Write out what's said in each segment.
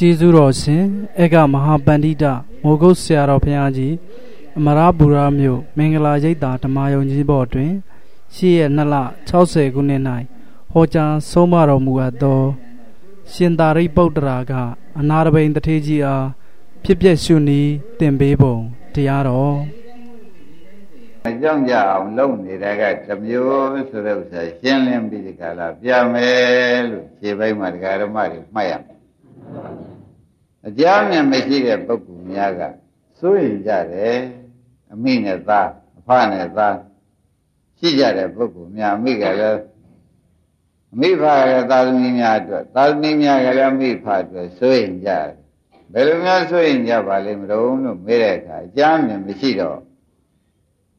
ကျေးဇူးတော်ရှင်အေကမဟာပန္တိတမိုးကုတ်ဆရာတော်ဘုရားကြီးအမရပူရမြို့မင်္ဂလာရိပ်သာဓမ္မယုံကြီးဘော်တွင်ရှေ့ရက်2လ60ခုနှစ်၌ဟောကြားဆုံးမတော်မူအပ်သော ရှင်သာရိပုတ္တရာကအနာရဘိန်တထေးကြီးအားဖြစ်ပျက်ရှုနည်းတင်ပေးပုံတရားတော်အကြောင်းကြအောင်လုပ်နေတဲ့ကတမျိုးဆိုတဲ့ဥစ္စာရှင်းလင်းပြီးဒီကလာပြမယ်လို့ခြေပိုင်းမှာဒကာရမတွေမှတ်ရမယ် အကြမ်းမြင်မရှိတဲ့ပုဂ္ဂိုလ်များကစိုးရင်ကြတယ်အမိနဲ့သားအဖနဲ့သားရှိကြတဲ့ပုဂ္ဂိုလ်များအမိကလည်းအမိဖကလည်းသာသမီများအတွက်သာသမီများကလည်းအမိဖအတွက်စိုးရင်ကြတယ်ဘယ်လိုများစိုးရင်ကြပါလိမ့်မလို့လို့မေးတဲ့အခါအကြမ်းမြင်မရှိတော့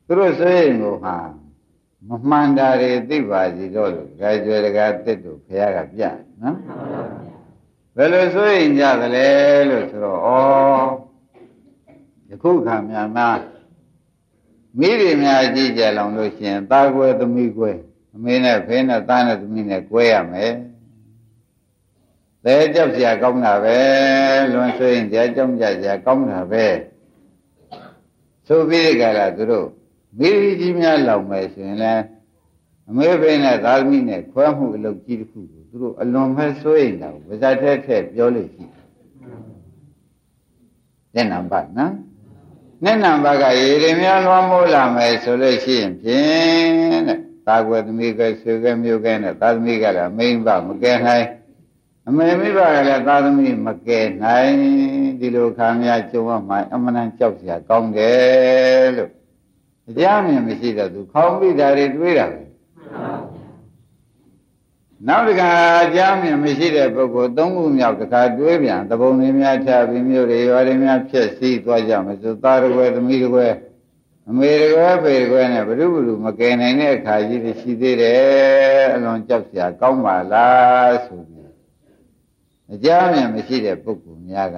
သူတို့စိုးရင်ကိုဟာမမှန်တာတွေသိပါစီတော့လို့ကြွယ်ကြွယ်တကားတစ်တို့ဘုရားကပြနော် ဘယ်လိုဆိုရင်ကြသလဲလို့ဆိုတော့ဩယခုခါများများမိတွေများကြည့်ကြလောင်လို့ရှင်သားကွယ်သမီးကွယ်အမေနဲ့ဖေးနဲ့သားနဲ့သမီးနဲ့ကွဲရမယ်သဲကြောက်စရာကောင်းတာပဲလွန်ဆိုရင်ကြာကြောက်ကြစရာကောင်းတာပဲဆိုပြီးကြတာသူတို့မိကြီးများလောင်မယ်ဆိုရင်လည်းအမေဖေးနဲ့သားသမီးနဲ့ခွဲမှုအလုပ်ကြီးတစ်ခုကို သူတို့အလွန်ပဲစိုးရိမ်တာကိုဗဇတ်ထဲထည့်ပြောလို့ရှိတယ်နံပါတ်နော်နဲ့နံပါတ်ကရေရင်များလွှမ်းမိုးလာမယ်ဆိုလို့ရှိရင်ဖြင့်တဲ့သာကွယ်သမီးကဆွေကမျိုးကဲနဲ့သာသမီးကလည်းမိန်းမမကဲနိုင်အမေမိဘကလည်းသာသမီမကဲနိုင်ဒီလိုခံရကြုံရမှအမှန်တန်ကြောက်စရာကောင်းတယ်လို့အကြမ်းမြင်မရှိတော့သူခေါင်းမိတာတွေတွေးတာပဲ နောက်တခါအကြမ်းမြင်မရှိတဲ့ပုဂ္ဂိုလ်သုံးခုမြောက်တခါတွေးပြန်တပုံတွေများချပြီးမျိုးတွေရွာတွေများဖြစ်စည်းသွားကြမယ်ဆိုသားတကွယ်သမီးတကွယ်အမေတကွယ်ဖေတကွယ်နဲ့ဘုရုဘုရုမကယ်နိုင်တဲ့အခါကြီးတွေရှိသေးတယ်အလွန်ကြောက်စရာကောင်းပါလားဆိုပြီးအကြမ်းမြင်မရှိတဲ့ပုဂ္ဂိုလ်များက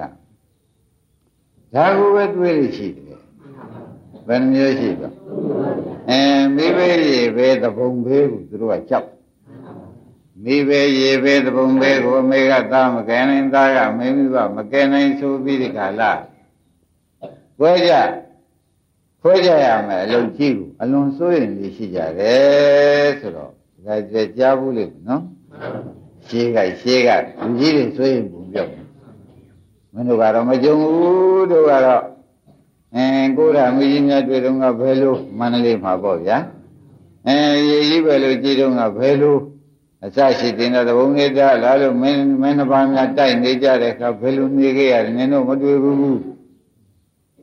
ဒါကိုပဲတွေးလို့ရှိတယ်ဘယ်နှမျိုးရှိတော့အဲမိဘရေပဲသဘုံဘေးကိုသူတို့ကကြောက် မိပဲရေပဲသဘုံပဲကိုအမေကသားမကယ်နိုင်သားကမင်းမိဘမကယ်နိုင်ဆိုပြီးဒီကလာခွဲကြခွဲကြရမယ်အလုံးကြီးကိုအလွန်စိုးရင်လေးရှိကြတယ်ဆိုတော့ဒါကြကြားဘူးလေနော်ရှေးကရှေးကလူကြီးတွေစိုးရင်ပုံပြောက်မင်းတို့ကတော့မကြုံဘူးတို့ကတော့အဲကိုယ်တော်မကြီးများတွေ့တော့ကဘယ်လိုမန္တလေးမှာပေါ့ဗျာအဲရေကြီးပဲလို့ကြည်တော့ကဘယ်လို အစရှိတင်တဲ့ဘုံနေတာလာလို့မင်းမင်းနှစ်ပါးများတိုက်နေကြတဲ့အခါဘယ်လိုနေခဲ့ရလဲနင်တို့မတွေ့ဘူး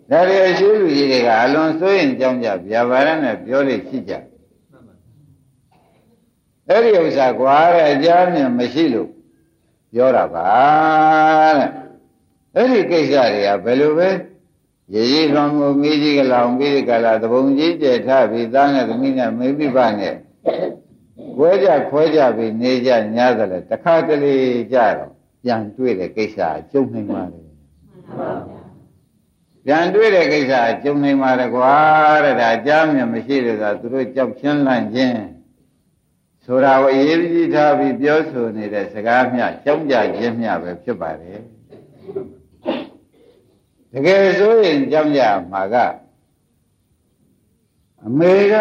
ဒါရီအရှိလူကြီးတွေကအလွန်စိုးရင်ကြောင်းကြဗျာပါရနဲ့ပြောလို့ရှိကြအဲ့ဒီဥစ္စာကွာတဲ့အကြမ်းမြင်မရှိလို့ပြောတာပါတဲ့အဲ့ဒီကိစ္စတွေကဘယ်လိုပဲရေကြီးလွန်ကိုမိကြီးကလောင်ပြီးကလာသဘုံကြီးကျက်ထပြီးသားနဲ့သမီးနဲ့မေပိပနဲ့ ခွဲကြခွဲကြပြီးနေကြညာသလဲတခါတလေကြတော့ပြန်တွေ့တဲ့ကိစ္စအကျုံနိုင်ပါလေပြန်တွေ့တဲ့ကိစ္စအကျုံနိုင်ပါလေကွာတဲ့ဒါအကြမ်းမြင်မရှိတဲ့သာသူတို့ကြောက်ချင်းလန့်ခြင်းဆိုတာကိုအရေးကြီးထားပြီးပြောဆိုနေတဲ့စကားမျှကြောက်ကြခြင်းမျှပဲဖြစ်ပါတယ်တကယ်ဆိုရင်ကြောက်ကြမှာကအမေက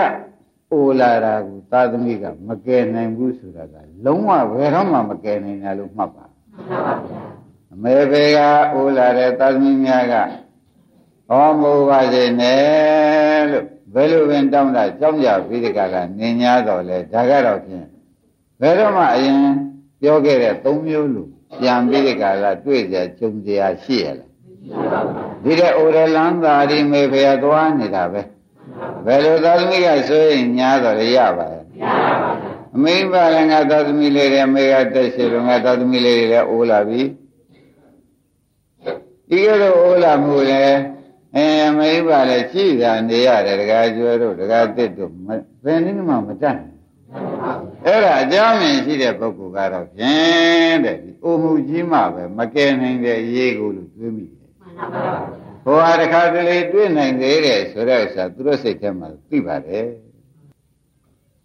အိုလာတာကိုသာသမီကမကယ်နိုင်ဘူးဆိုတာကလုံးဝဘယ်တော့မှမကယ်နိုင်တယ်လို့မှတ်ပါအမေဘေကအိုလာတဲ့သာသမီများကဟောမိုးပါစေနဲ့လို့ဘယ်လိုပင်တောင်းတာကြောက်ကြပြီးဒီကလာနေ냐တော့လဲဒါကတော့ဖြင့်ဘယ်တော့မှအရင်ပြောခဲ့တဲ့သုံးမျိုးလို့ပြန်ပြီးဒီကလာတွေ့ကြကြုံကြရရှိရလားဒီတဲ့အိုရလန်းသာဒီမေဖေသွားနေတာပဲ ဘယ်လိုသာသမီကဆိုရင်ညားတော့ရပါရဲ့ရပါပါအမိဘလည်းငါသာသမီလေးတွေအမေကတက်ရှိတော့ငါသာသမီလေးတွေလည်းအိုးလာပြီဒီကဲတော့အိုးလာမှုလေအဲအမိဘလည်းရှိတာနေရတယ်တကားကျွဲတို့တကားတစ်တို့ဘယ်နည်းမှမတတ်အဲ့ဒါအကြောင်းမြင်ရှိတဲ့ပုဂ္ဂိုလ်ကတော့ဖြင့်တဲ့ဒီအိုမှုကြီးမှပဲမကယ်နိုင်တဲ့ရေးကိုလို့တွေးမိတယ်မှန်ပါပါ ဟိုဟာတစ်ခါတလေတွေ့နိုင်သေးတယ်ဆိုတဲ့ဥစ္စာသူတို့စိတ်ထဲမှာသိပါတယ်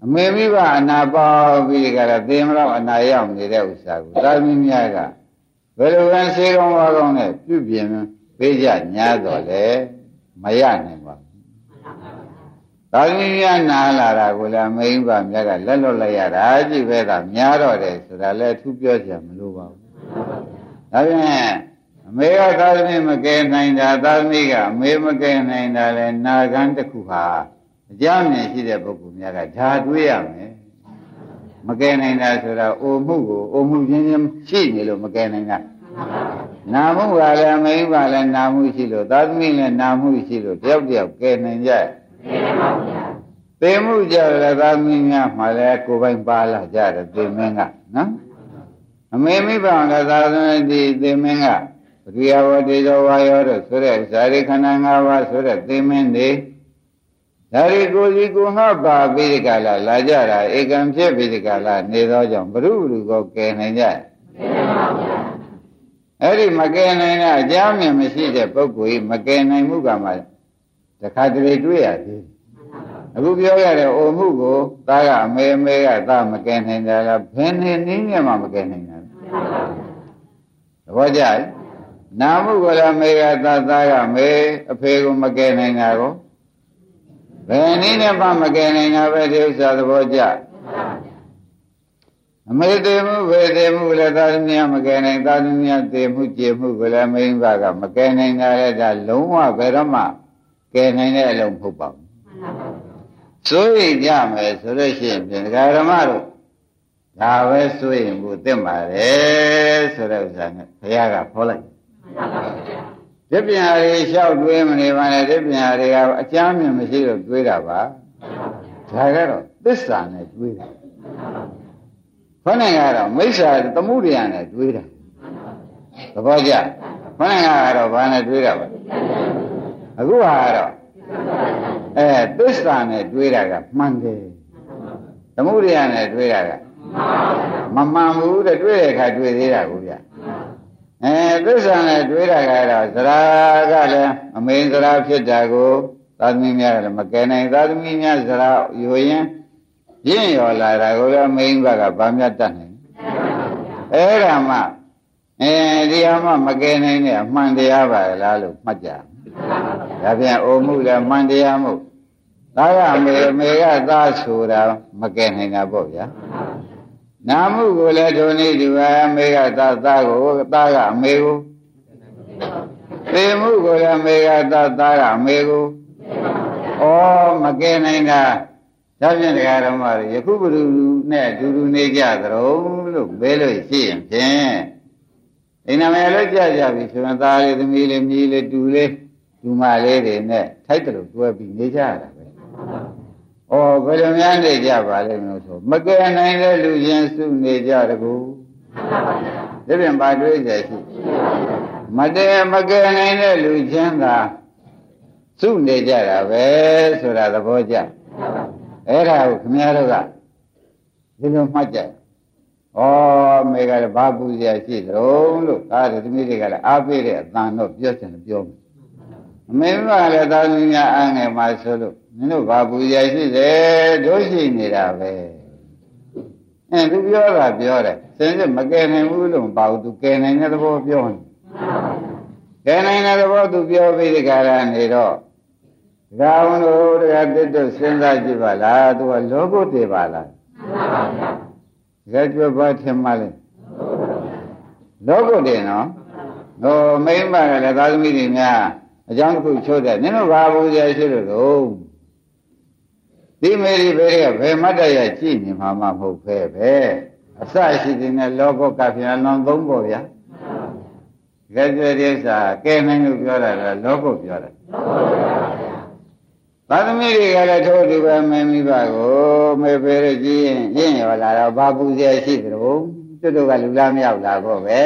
အမေမိဘအနာပေါပြီးကြတော့သေမလို့အနာရောက်နေတဲ့ဥစ္စာကိုသာသမီများကဘယ်လိုပဲစေကောင်းဝါကောင်းနဲ့ပြုပြင်ပေးကြညာတော့လေမရနိုင်ပါဘူးသာသမီများနာလာတာကိုလည်းမိန်းပါမြတ်ကလက်လွတ်လိုက်ရတာကြည့်ပဲသာများတော့တယ်ဆိုတာလည်းသူပြောကြမလို့ပါဘူးဒါပြန် အမေကသာသမီမကယ်နိုင်တာသာသမီကအမေမကယ်နိုင်တာလဲနာဂန်တစ်ခုဟာအကြမ်းမြင်ရှိတဲ့ပုဂ္ဂိုလ်များကဒါတွေးရမယ်မကယ်နိုင်တာဆိုတာအိုမှုကိုအိုမှုချင်းချင်းရှိနေလို့မကယ်နိုင်တာနာမှုကလည်းအမိန်းပါလည်းနာမှုရှိလို့သာသမီလည်းနာမှုရှိလို့တယောက်တယောက်ကယ်နိုင်ကြသေမှုကြလည်းသာသမီများမှလည်းကိုယ်ပိုင်ပါလာကြတယ်သေမင်းကနော်အမေမိဘလည်းသာသမီဒီသေမင်းက ပရိယဝတိသောဝါယောတို့ဆိုတဲ့ဇာတိခန္ဓာ၅ပါးဆိုတဲ့သေမင်းတွေဒါရီကိုစီကိုငှပါပြီးဒီကလာလာကြတာဧကံဖြစ်ပြီးဒီကလာနေသောကြောင့်ဘ ᱹ ဘုကိုကယ်နိုင်ကြအဲ့ဒီမကယ်နိုင်တဲ့အကြောင်းမြင်မရှိတဲ့ပုဂ္ဂိုလ်ကြီးမကယ်နိုင်မှုကမှတခါတလေတွေ့ရသေးအခုပြောရတဲ့အိုမှုကိုသားကအမေအမေကသားမကယ်နိုင်တယ်လားဘယ်နဲ့နည်းနဲ့မှမကယ်နိုင်တာသဘောကျ နာမှုကလည်းမေကသားသားကမေအဖေကိုမကယ်နိုင်တာကိုဘယ်နည်းနဲ့မှမကယ်နိုင်တာပဲဒီဥစ္စာသဘောကျအမေသေးမှုဘေသေးမှုလည်းသာသမီမကယ်နိုင်သာသမီသေမှုကျေမှုကလည်းမိန်းမကမကယ်နိုင်တာလည်းဒါလုံးဝဘယ်တော့မှကယ်နိုင်တဲ့အလုံးမဟုတ်ပါဘူးစိုးရိမ်ကြမယ်ဆိုလို့ရှိရင်ပြန်ဓမ္မတို့ဒါပဲစိုးရိမ်ဖို့သင့်ပါတယ်ဆိုတဲ့ဥစ္စာနဲ့ဘုရားကဖော်လိုက် ဒီပြန်ရီလျှောက်တွေးမနေပါနဲ့ဒီပြန်ရီကအချမ်းမြင်မရှိတော့တွေးတာပါဒါကတော့သစ္စာနဲ့တွေးတာခொနဲ့ကတော့မိစ္ဆာသမှုရိယနဲ့တွေးတာသဘောကျခொနဲ့ကတော့ဘာနဲ့တွေးတာပါအခုဟာကတော့အဲသစ္စာနဲ့တွေးတာကမှန်တယ်သမှုရိယနဲ့တွေးတာကမမှန်ဘူးတဲ့တွေးတဲ့အခါတွေးသေးတာကိုဗျ အဲသစ္စာနဲ့တွေးတာကတော့သရာကလည်းအမိန်သရာဖြစ်တာကိုသာသမီများကလည်းမကယ်နိုင်သာသမီများသရာယိုရင်ရင့်ရော်လာတာကိုလည်းအမိန်ဘကဗာမြတ်တတ်နိုင်အဲ့ဒါမှအဲဒီအမှမကယ်နိုင်တဲ့အမှန်တရားပါလားလို့မှတ်ကြဒါပြန်အိုမှုလည်းမှန်တရားမှုသားကအမေအမေကသားဆိုတာမကယ်နိုင်တာပေါ့ဗျာ နာမှုကိုလည်းဒုနည်းဒီပါအမေကသားသားကိုသားကအမေကိုသေမှုကိုလည်းအမေကသားသားကအမေကိုဩမကယ်နိုင်တာဒါဖြင့်တရားဓမ္မတွေယခုဘုရုနဲ့အတူတူနေကြသရုံလို့ပဲလို့ရှိရင်ဖြင့်ဒီနာမည်လည်းကြကြပြီဆိုရင်သားလေးသမီးလေးမြေးလေးတူလေးဒူမလေးတွေနဲ့ထိုက်တယ်လို့တွဲပြီးနေကြရတာပဲ။ ဩဘယ်လိုများနေကြပါလဲလို့ဆိုမကယ်နိုင်တဲ့လူချင်းစုနေကြတကူ။ဒီပြန်ပါတွေးကြရှိ။မတည်မကယ်နိုင်တဲ့လူချင်းသာစုနေကြတာပဲဆိုတာသဘောကျ။အဲ့ဒါကိုခင်ဗျားတို့ကဒီလိုမှတ်ကြ။ဩမေကလည်းဘာပူဇော်ရှိသတုံးလို့ဒါသမီးတွေကလည်းအားပေးတဲ့အတန်တော့ပြောချင်တယ်ပြောမယ်အမေမလည်းသာသမီများအားငယ်မှဆိုလို့ မင်းတို့ဘာပူဇော်ရှိတယ်တို့ရှိနေတာပဲအဲသူပြောတာပြောတယ်စင်စစ်မကယ်နိုင်ဘူးလို့မပါဘူးသူကယ်နိုင်တဲ့သဘောပြောနေကယ်နိုင်တဲ့သဘောသူပြောပြီးဒီကရာနေတော့ဒကာဝန်တို့ဒကာတစ်တို့စဉ်းစားကြည့်ပါလားသူကလောကုတ္တပါလားဒကာကျွတ်ပါထင်မှလဲလောကုတ္တနော်ဟိုမိမ့်မကလည်းသာသမီတွေများအကြောင်းတစ်ခုချိုးတယ်နင်တို့ဘာဘူးရရှိလို့တော့ ဒီမေရီဘေးကဘယ်မတ်တရကြည့်နေမှာမဟုတ်ဖဲပဲအစရှိတဲ့လောကကပြန်လွန်သုံးပေါ့ဗျာကဲကြွတဲ့ဥစ္စာကဲနိုင်လို့ပြောတာလားလောကပြောတာသာသမီတွေကလည်းထိုးတူပဲမင်းမိဘကိုမေဖေရကြည့်ရင်ရင့်ရောလာတော့ဘာပူဇော်ရှိသလိုတွတ်တို့ကလူလားမရောက်လာတော့ပဲ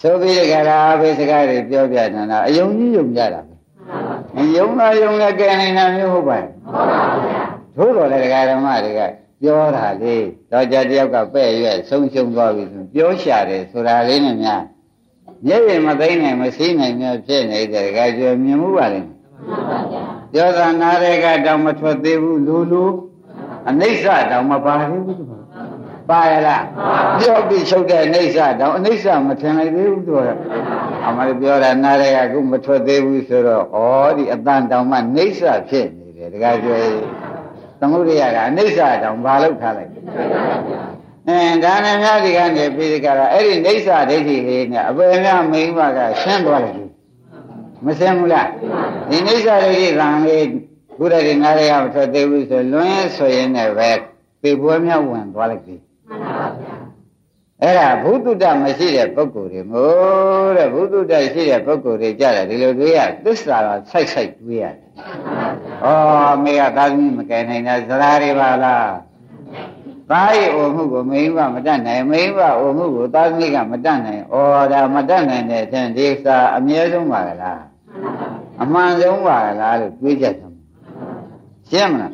ဆိုပြီးကြတာဘေးစကားတွေပြောပြနေတာအယုံကြီးယုံကြတာပဲ ယုံလာယုံလည်းကဲနေတာမျိုးဟုတ်ပါ့ဟုတ်ပါဘူးသို့တော်လည်းဒကာဓမ္မတွေကပြောတာလေတော့ကြတယောက်ကပဲ့ရွက်ဆုံးရှုံသွားပြီဆိုပြောရှာတယ်ဆိုတာလေးနဲ့များမျက်ရည်မသိနိုင်မရှိနိုင်များဖြစ်နေတဲ့ဒကာကျွမြင်မှုပါလေပြောတာနားတွေကတောင်မထွက်သေးဘူးလူလူအနိစ္စတောင်မပါသေးဘူး ပါရလားပြောပြီးချုပ်တဲ့အိဋ္ဌတောင်အိဋ္ဌမထင်လိုက်သေးဘူးဆိုတော့အမလေးပြောတာနားရကခုမထွက်သေးဘူးဆိုတော့ဩဒီအတန်တောင်မှအိဋ္ဌဖြစ်နေတယ်တခါကျွဲသမုဒိယကအအိဋ္ဌတောင်ဘာလို့ထားလိုက်အဲဒါနဲ့များဒီကနေပြီးဒီကရာအဲ့ဒီအိဋ္ဌဒိဋ္ဌိလေးနဲ့အပေများမိန်းမကရှင်းသွားတယ်မရှင်းဘူးလားဒီအိဋ္ဌဒိဋ္ဌိကံလေးဘုရားဒီနားရကမထွက်သေးဘူးဆိုလွန်ရင်ဆိုရင်လည်းပဲပေပွဲမြောက်ဝင်သွားလိုက်ပြီ အဲ့ဒါဘုဒ္ဓတမရှိတဲ့ပုဂ္ဂိုလ်တွေမို့တဲ့ဘုဒ္ဓတရှိတဲ့ပုဂ္ဂိုလ်တွေကြတယ်ဒီလိုတွေးရသစ္စာတော့ဆိုက်ဆိုက်တွေးရတယ်။ဩမေကသာသမီမကယ်နိုင်တာဇရာတွေပါလား။သားရဲ့အိုမှုကိုမိန်းမမတတ်နိုင်မိန်းမအိုမှုကိုသာသမီကမတတ်နိုင်။ဩဒါမတတ်နိုင်တဲ့အချင်းဒီစာအမြဲဆုံးပါလား။အမှန်ဆုံးပါလားလို့တွေးကြတယ်။ရှင်းမလား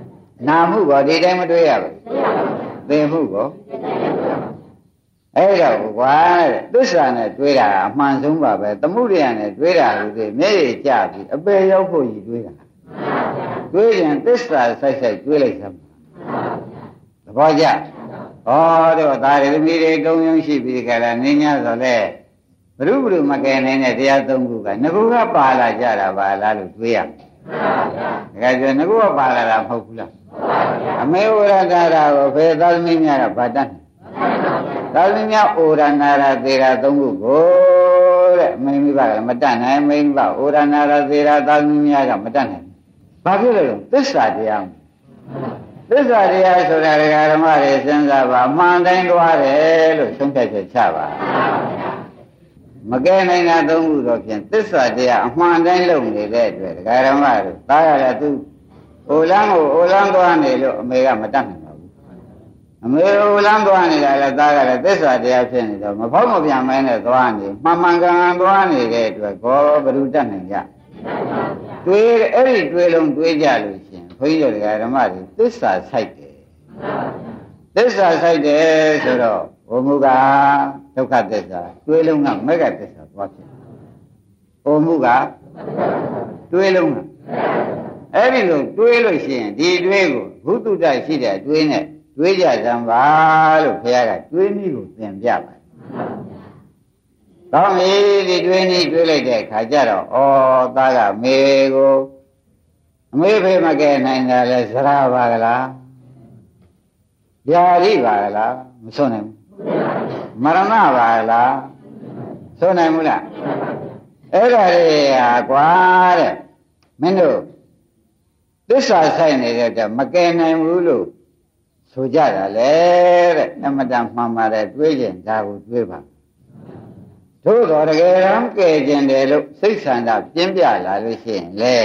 ။နာမှုကောဒီတိုင်းမတွေးရဘူး။ သိမှုကောအဲ့တော့ကွာတဲ့သစ္စာနဲ့တွေးတာအမှန်ဆုံးပါပဲသမှုရိယနဲ့တွေးတာလို့ဒီမျက်ရည်ကျပြီးအပေရောက်ဖို့ကြီးတွေးတာတွေးရင်သစ္စာဆိုင်ဆိုင်တွေးလိုက်သမ်းသဘောကျဩတော့ဒါရသမီးတွေတုံယုံရှိပြီးကြတာနင်း냐ဆိုလဲဘုရုဘုရုမကယ်နိုင်တဲ့တရားသုံးခုကငကူကပါလာကြတာပါလားလို့တွေးရမယ်ဒါကြငကူကပါလာတာမဟုတ်ဘူးလား အမေဝရတာကိုဖေသာသမီးများကဗတ်တတ်သာသမီများဩရနာရသေရာသုံးခုကိုတဲ့မင်းမိဘကမတတ်နိုင်မင်းမိဘဩရနာရသေရာသာသမီများကမတတ်နိုင်ဘာဖြစ်လဲလို့သစ္စာတရားသစ္စာတရားဆိုတာဒကာဓမ္မတွေစဉ်းစားပါမှန်တိုင်းသွားတယ်လို့ဆုံးဖြတ်ချက်ချပါမကဲနိုင်တာသုံးခုတော့ဖြင့်သစ္စာတရားအမှန်တိုင်းလုပ်နေတဲ့အတွက်ဒကာဓမ္မတို့တားရတာသူ အိုလန်းကိုအိုလန်းသွားနေလို့အမေကမတတ်နိုင်အမေဟိုလမ်းသွားနေတာလဲသားကလည်းသစ္စာတရားဖြစ်နေတော့မဖောက်မပြန်မဲနဲ့သွားနေမှန်မှန်ကန်ကန်သွားနေတဲ့အတွက်ကောဘယ်သူတတ်နိုင်ကြတွေးအဲ့ဒီတွေးလုံးတွေးကြလို့ရှင်ဘုန်းကြီးတို့ဓမ္မတွေသစ္စာဆိုင်တယ်သစ္စာဆိုင်တယ်ဆိုတော့ဘုံမူကဒုက္ခသစ္စာတွေးလုံးကမဂ္ဂသစ္စာသွားဖြစ်ဘုံမူကတွေးလုံးက အဲ့ဒီလိုတွေးလို့ရှိရင်ဒီတွေးကိုဘုသူတ္တရှိတဲ့တွေးနဲ့တွေးကြစမ်းပါလို့ဘုရားကတွေးနည်းကိုသင်ပြပါတယ်။ကောင်းပြီဒီတွေးနည်းတွေးလိုက်တဲ့အခါကျတော့ဩသားကမေကိုအမေဖေမကဲနိုင်တာလဲဇရာပါကလား။ဗျာတိပါကလားမဆုံးနိုင်ဘူး။မရဏပါကလားဆုံးနိုင်ဘူးလား။အဲ့ဒါတွေဟာကွာတဲ့မင်းတို့ သစ္စာဆိုင်နေတဲ့မကဲနိုင်ဘူးလို့ဆိုကြတာလေတဲ့အမတန်မှန်ပါတယ်တွေးကျင်ဒါကိုတွေးပါသို့တော်တကယ်တမ်းကဲကျင်တယ်လို့စိတ်ဆန္ဒပြင်းပြလာလို့ရှိရင်လေ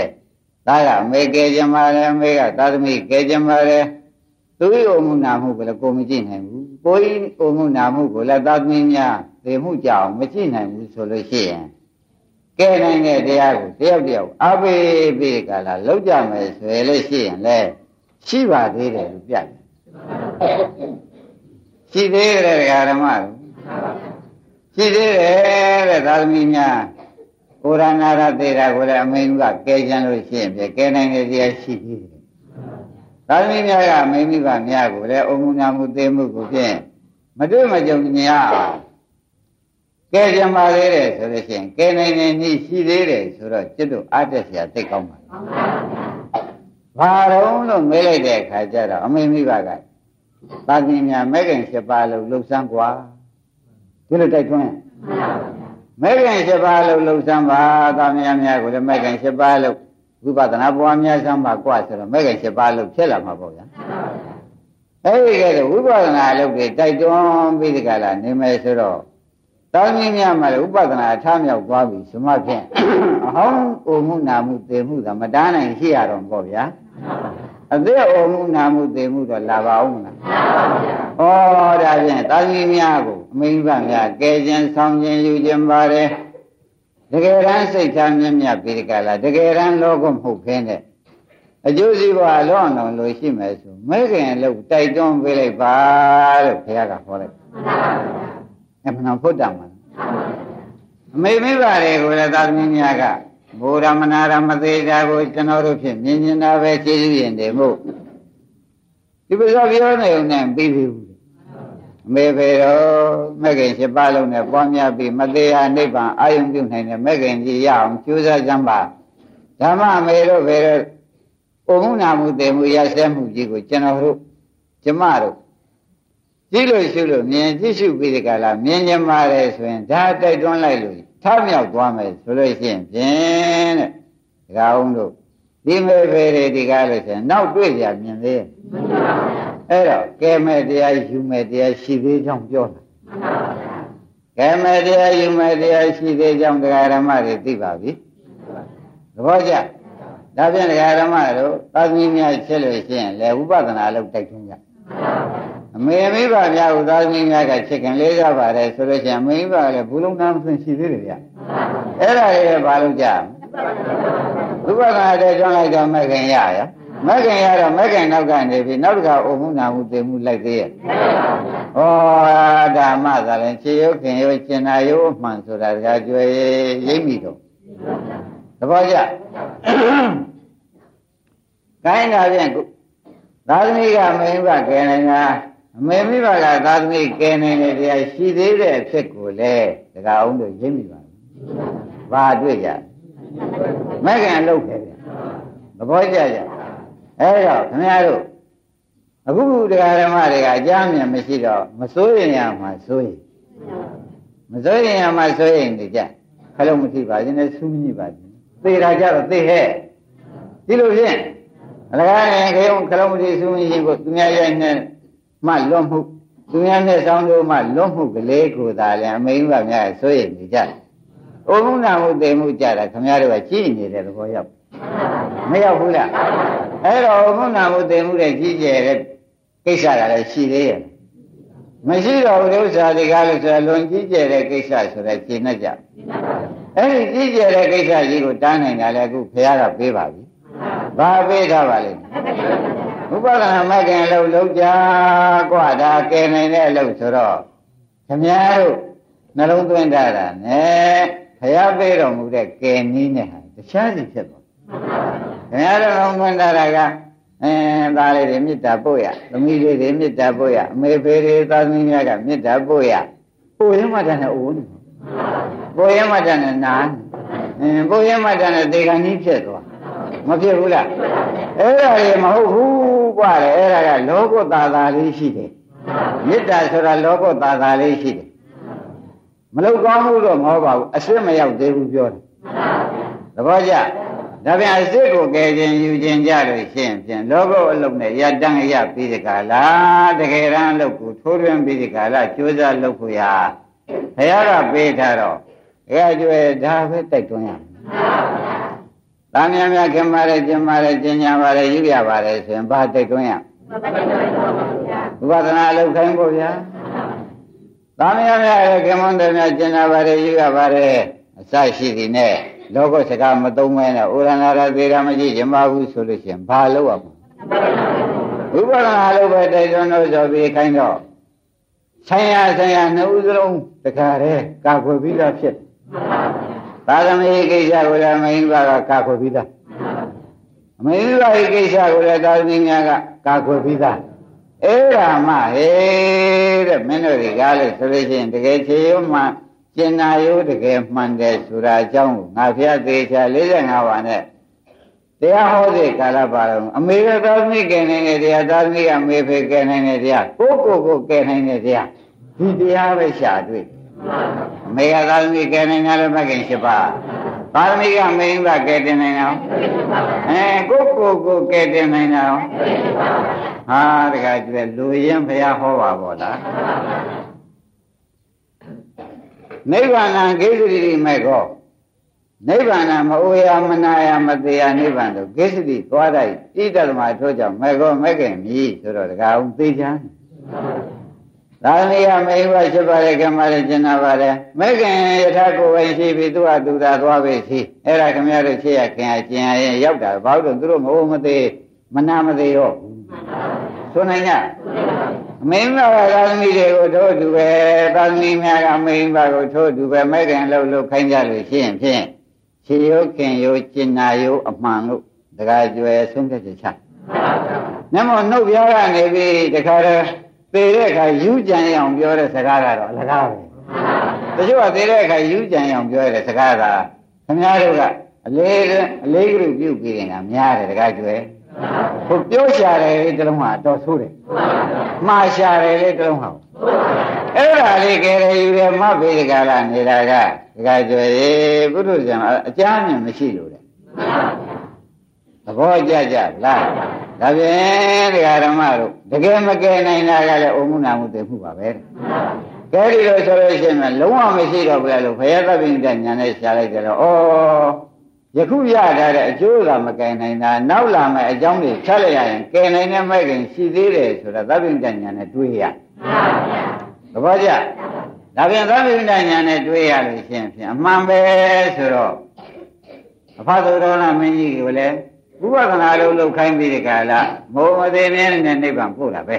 သားကအမေကဲကျင်ပါတယ်အမေကသာသမီကဲကျင်ပါတယ်သူ့အိုမှုနာမှုကိုလည်းကိုမကြည့်နိုင်ဘူးကိုကြီးအိုမှုနာမှုကိုလည်းသာသမီများသိမှုကြအောင်မကြည့်နိုင်ဘူးဆိုလို့ရှိရင် ကဲနိုင်တဲ့တရားကိုတယောက်တယောက်အပိပိကလာလောက်ကြမယ်ဆိုရလို့ရှိရင်လေရှိပါသေးတယ်လို့ပြတယ်ရှိသေးတယ်ဓမ္မရှိသေးတယ်တဲ့သာသမီများကိုရဏရသေးတာကိုလည်းအမိန်ကကဲချမ်းလို့ရှိရင်ပြကဲနိုင်တဲ့တရားရှိသေးတယ်သာသမီများကအမိန်မိဘများကိုလည်းအုံမှုနာမှုသိမှုကိုဖြင့်မတွေ့မကြုံညအောင် ကဲကြပါသေးတယ်ဆိုလို့ရှိရင်ကဲနိုင်နေနည်းရှိသေးတယ်ဆိုတော့จิตတို့အတက်เสียသိကောင်းပါဘာတော့လို့မေးလိုက်တဲ့အခါကျတော့အမိမိဘကသာသင်များမဲခင်7ပါးလို့လှုပ်ဆန်းกว่าဒီလိုတိုက်တွန်းမဲခင်7ပါးလို့လှုပ်ဆန်းပါသာမယားများကိုလည်းမဲခင်7ပါးလို့ဝိပဿနာပွားများဆန်းပါกว่าဆိုတော့မဲခင်7ပါးလို့ဖြစ်လာမှာပေါ့ဗျာအဲ့ဒီကဲဝိပဿနာလုပ်ပြီးတိုက်တွန်းပြီးဒီကလာနေမယ်ဆိုတော့ တောင်းကြီးများမှလည်းဥပဒနာထားမြောက်သွားပြီစမဖြင့်အဟောင်းအိုမှုနာမှုသေမှုကမတားနိုင်ရှိရတော့ပေါ့ဗျာအသက်အိုမှုနာမှုသေမှုတော့လာပါဦးမလားဩဒါဖြင့်တောင်းကြီးများကိုအမိဘများကဲခြင်းဆောင်ခြင်းယူခြင်းပါတယ်တကယ်တမ်းစိတ်ထားမြတ်မြတ်ပြီးဒီကလာတကယ်တမ်းလောကမဟုတ်ခင်းတဲ့အကျိုးစီးပွားလောအောင်လို့ရှိမယ်ဆိုမဲခင်လို့တိုက်တွန်းပေးလိုက်ပါလို့ဘုရားကဟောလိုက် အမှန်ဖုတ်တမှာအမေမိဘတွေကိုလည်းသာသမီများကဘုရားမနာရမသေးတာကိုကျွန်တော်တို့ဖြင့်မြင်မြင်တာပဲကျေးဇူးရင်တယ်မို့ဒီပစ္စောပြောနေုံနဲ့ပြီးပြီဘူးအမေဖေတော်မဂ္ဂင်7ပါးလုံးနဲ့ပွားများပြီးမသေးဟာနိဗ္ဗာန်အာယုံပြုနိုင်တဲ့မဂ္ဂင်ကြီးရအောင်ကြိုးစားကြပါဓမ္မအမေတို့ဖေတော်ပုံမှုနာမှုတည်မှုရစဲမှုကြီးကိုကျွန်တော်တို့ကျမတို့ ကြည့်လို့ရှုလို့မြင်ကြည့်ရှုပြီးဒီကလာမြင်ကြမှာလေဆိုရင်ဒါတိုက်တွန်းလိုက်လို့ထမြောက်သွားမယ်ဆိုလို့ရှိရင်ဖြင့်တဲ့ဒကာအောင်တို့ဒီမေဖေတွေဒီကားလို့ဆိုရင်နောက်တွေ့ကြမြင်သေးရဲ့အဲ့တော့ကဲမဲ့တရားယူမဲ့တရားရှိသေးကြောင်းပြောတာကဲမဲ့တရားယူမဲ့တရားရှိသေးကြောင်းဒကာဓမ္မတွေသိပါပြီသဘောကျဒါဖြင့်ဒကာဓမ္မတို့သာသမီများဖြစ်လို့ရှိရင်လေဥပဒနာလုပ်တိုက်တွန်းကြ အမေမိဘများဥသာသမီများကချစ်ခင်လေးကြပါတယ်ဆိုလို့ရှိရင်အမေမိဘကလည်းဘူးလုံးသားမဆွရှိသေးတယ်ဗျအဲ့ဒါလေးဘာလို့ကြဥပဒနာတဲ့ကျွမ်းလိုက်တော့မခင်ရရမခင်ရတော့မခင်နောက်ကနေပြီးနောက်တစ်ခါအုံမှုနာမှုသိမှုလိုက်သေးရဲ့ဩဓမ္မသာရင်ခြေရုပ်ခင်ရုပ်ကျင်နာရုပ်အမှန်ဆိုတာတခါကြွယ်ရိပ်မိတော့သဘောကျကိုင်းတာဖြင့်သာသမီကမင်းဘကဲနိုင်တာ အမေမိဘကသာသမီကဲနိုင်တဲ့တရားရှိသေးတဲ့အဖြစ်ကိုလေတခါအောင်တို့ရိပ်မိပါဘာတွေ့ကြမကင်လှုပ်ခဲ့တယ်သဘောကျကြအဲဒါခင်ဗျားတို့အခုတရားဓမ္မတွေကအကြမ်းမြင်မရှိတော့မစိုးရင်ရမှာစိုးရင်မစိုးရင်ရမှာစိုးရင်နေကြခလုံးမထိပါခြင်းနဲ့ဆူးမိပါခြင်းသေတာကြတော့သေဟဲ့ဒီလိုဖြင့်အလကားရင်ခေုံခလုံးမထိဆူးမိခြင်းကိုသူများရိုက်နဲ့ မှလွတ်မှုသူများနဲ့ဆောင်းလို့မှလွတ်မှုကလေးကိုသာလည်းအမိန်ကများစိုးရင်နေကြတယ်။အိုမှုနာမှုသိမှုကြတာခင်ဗျားတို့ကကြည့်နေတဲ့သဘောရောက်မရောက်ဘူးလားအဲ့တော့အိုမှုနာမှုသိမှုတဲ့ကြီးကျယ်တဲ့ကိစ္စကလည်းရှိသေးရဲ့မရှိတော့ဘူးဥစ္စာဒီကားလို့ဆိုလွန်ကြီးကျယ်တဲ့ကိစ္စဆိုတဲ့ရှင်းနေကြအဲ့ဒီကြီးကျယ်တဲ့ကိစ္စကြီးကိုတားနိုင်တာလည်းအခုဘုရားကပေးပါပြီဘာပေးထားပါလိမ့် ဥပဒနာမကင်လို့လုံးကြกว่าဒါကဲနိုင်တဲ့အလုပ်ဆိုတော့ခမည်းတော်နှလုံးသွင်းတာနဲ့ဘုရားပေးတော်မူတဲ့ကဲနည်းနဲ့ဟာတခြားစီဖြစ်သွားခင်ဗျားတို့လုံးသွင်းတာကအဲသားလေးတွေမေတ္တာပို့ရသမီးလေးတွေမေတ္တာပို့ရအမေဖေတွေသားသမီးများကမေတ္တာပို့ရပို့ရင်မှတန်းနဲ့အိုးနေပို့ရင်မှတန်းနဲ့နာအင်းပို့ရင်မှတန်းနဲ့ဒေဂန်ကြီးဖြစ်သွား း မဖြစ်ဘူးလားအဲ့ဒါတွေမဟုတ်ဘူးกว่าလေအဲ့ဒါကလောကုတ္တသာလေးရှိတယ်မေတ္တာဆိုတာလောကုတ္တသာလေးရှိတယ်မလောက်ကောင်းမှုတော့မဟုတ်ပါဘူးအစစ်မရောက်သေးဘူးပြောတယ်သဘောကျဒါပြန်အစစ်ကိုကယ်ခြင်းယူခြင်းကြလို့ရှိရင်ဖြင့်လောဘအလုံးနဲ့ရတန်းရပြီးဒီကလာတကယ်တမ်းအလုပ်ကိုထိုးထွင်းပြီးဒီကလာကြိုးစားလုပ်ဖို့ရဘုရားကပေးထားတော့အဲကျွဲဒါပဲတိုက်တွန်းရမယ်။ တာမြများခင်ပါတယ်ကျင်ပါတယ်ကျင်ညာပါတယ်ယူရပါတယ်ဆိုရင်ဘာတိုက်တွန်းရ။ဝိပဿနာအလုပ်ခိုင်းဖို့ဗျာ။တာမြများလည်းခင်မွန်းတယ်များကျင်ညာပါတယ်ယူရပါတယ်အစရှိသည်နဲ့လောကစကားမသုံးမဲနဲ့ဩရဏရသေးရမရှိခြင်းပါဘူးဆိုလို့ရှိရင်ဘာလုပ်ရမလဲဝိပဿနာလို့ပဲတိုက်တွန်းလို့ဆိုပြီးခိုင်းတော့ဆိုင်ရဆိုင်ရနှစ်ဦးစလုံးတခါတည်းကာကွယ်ပြီးသားဖြစ် သာသမီကိစ္စကိုလည်းမင်းဘကကာကွယ်ပြီးသားအမင်းဘရဲ့ကိစ္စကိုလည်းသာသမီများကကာကွယ်ပြီးသားအဲ့ဒါမှဟေးတဲ့မင်းတို့ဒီကားလို့ဆိုလို့ရှိရင်တကယ်ချေရုံမှကျင်နာယုတကယ်မှန်တယ်ဆိုတာအကြောင်းကိုငါဖျားသေးချာ45ပါးနဲ့တရားဟောတဲ့ကာလပါတော့အမေကသာသမီကဲနိုင်တဲ့တရားသာသမီကအမေဖေကဲနိုင်တဲ့တရားကိုကိုကိုကဲနိုင်တဲ့တရားဒီတရားပဲရှာတွေ့အ မေကသာသမီကဲနိုင်တယ်မကင်ရှိပါသာသမီကမင်းကကဲတင်နိုင်တော့အဲကိုကိုကိုကဲတင်နိုင်တော့ဟာတခါကျဲလူရင်ဘုရားဟောပါဘောလားနိဗ္ဗာန်ကိစ္စတိမဲ့ကောနိဗ္ဗာန်မအိုရမနာရမသေးရနိဗ္ဗာန်တို့ကိစ္စတိသွားတိုက်ဣတဓမ္မထိုးကြောင့်မဲ့ကောမဲ့ခင်မြည်ဆိုတော့တကားအောင်သိချမ်း သာမီးကမေဘရှိပါလေကမလည်းကျင်နာပါလေမဲ့ခင်ယထာကိုယ်ဝင်ရှိပြီးသူ့ဟာသူသာသွားပြီရှိအဲ့ဒါခင်ဗျားတို့ချစ်ရခင်ရကျင်ရရင်ရောက်တာဘာလို့သူတို့မဟုတ်မသေးမနာမသေးရောဆိုနိုင်ကြအမင်းမကသာသမီတွေကိုထိုးသူပဲသာသမီများကအမင်းမကိုထိုးသူပဲမဲ့ခင်လှုပ်လှုပ်ခိုင်းကြလို့ရှိရင်ဖြင့်ခြေရုပ်ခင်ရုပ်ကျင်နာရုပ်အမှန်လို့တခါကျွယ်ဆုံးဖြတ်ချက်ချနမောနှုတ်ပြားကနေပြီးတခါတည်း သေတဲ့အခါယူကြံအောင်ပြောတဲ့စကားကတော့အလကားပဲတချို့ကသေတဲ့အခါယူကြံအောင်ပြောတဲ့စကားကခင်ဗျားတို့ကအလေးအလေးကလူပြုတ်ပြီးနေတာများတယ်တကားကျွဲဟိုပြောရှာတယ်လေတလုံးဟာတော်ဆိုးတယ်မှားရှာတယ်လေတလုံးဟာအဲ့ဒါလေးကဲရယူရမဘေးကလာနေတာကတကားကျွဲဘုရုဇံအကြမ်းမြင်မရှိလို့တဲ့သဘောကြကြလား ဒါဖြင့်တရားဓမ္မတို့တကယ်မကယ်နိုင်တာကလည်းအုံမှုနာမှုသိမှုပါပဲကဲဒီလိုဆိုလို့ရှိရင်လုံးဝမရှိတော့ဘူးလို့ဘုရားသခင်တဲ့ညာနဲ့ရှားလိုက်ကြတော့ဩယခုရထားတဲ့အကျိုးကမကယ်နိုင်တာနောက်လာမယ့်အကြောင်းတွေချက်လိုက်ရရင်ကယ်နိုင်တဲ့မဲ့ခင်ရှိသေးတယ်ဆိုတာသဗ္ဗညတညာနဲ့တွေးရသဘောကျဒါပြန်သဗ္ဗညတညာနဲ့တွေးရလို့ရှိရင်ဖြင့်အမှန်ပဲဆိုတော့အဖသုတော်နာမင်းကြီးကလည်း ဥပဒနာလုံးလောက်ခိုင်းပြီးဒီကလာမောမသေးမြဲနဲ့နိဗ္ဗာန်ပို့တာပဲ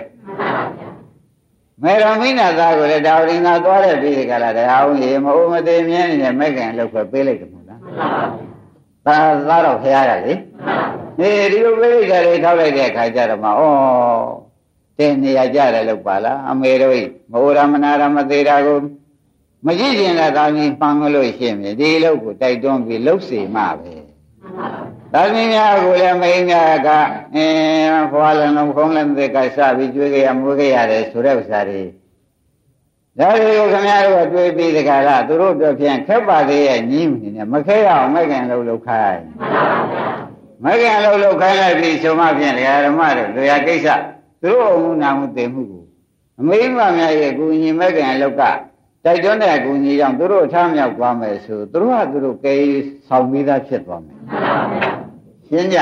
မေရမိနာသားကိုလည်းဒါဝရင်သာသွားတဲ့ပြီးဒီကလာတရားအောင်ရေမောမသေးမြဲနဲ့မဲ့ခင်လောက်ပဲပေးလိုက်တယ်မို့လားသာသားတော့ဖရားရလေဒီဒီလိုပေးလိုက်တယ်လေထောက်လိုက်တဲ့အခါကျတော့မှဩတဲ့နေရာကြတယ်လို့ပါလားအမေတို့မောရမနာရမသေးတာကိုမကြည့်ရင်လည်းသာမီးပန်းလို့ရှိရင်ဒီလောက်ကိုတိုက်တွန်းပြီးလှုပ်စေမှပဲ သာမီးများကိုလည်းမိန်းများကအင်းဖွာလည်းလုံးခုံးလည်းသက်ကစပြီးကျွေးကြရမွေးကြရတယ်ဆိုတဲ့ဥစ္စာတွေဒါတွေကိုခင်ဗျားတို့ကတွေးပြီးတကလားသူတို့တို့ဖြင့်ခက်ပါသေးရဲ့ညီးမနေနဲ့မခဲရအောင်မဲ့ခင်လှုပ်လှုပ်ခိုင်းမဲ့ခင်လှုပ်လှုပ်ခိုင်းလိုက်ပြီးဆိုမှဖြင့်ဓမ္မတို့လူရကိစ္စသူတို့အမှုနာမှုသိမှုကိုအမိမများရဲ့ကိုညီမဲ့ခင်လောက်က တိုက်တွန်းတဲ့အကူကြီးကြောင့်သူတို့ထားမြောက်သွားမယ်ဆိုသူတို့ကသူတို့ကဲဆောင်ပြီးသားဖြစ်သွားမယ်ရှင်းကြ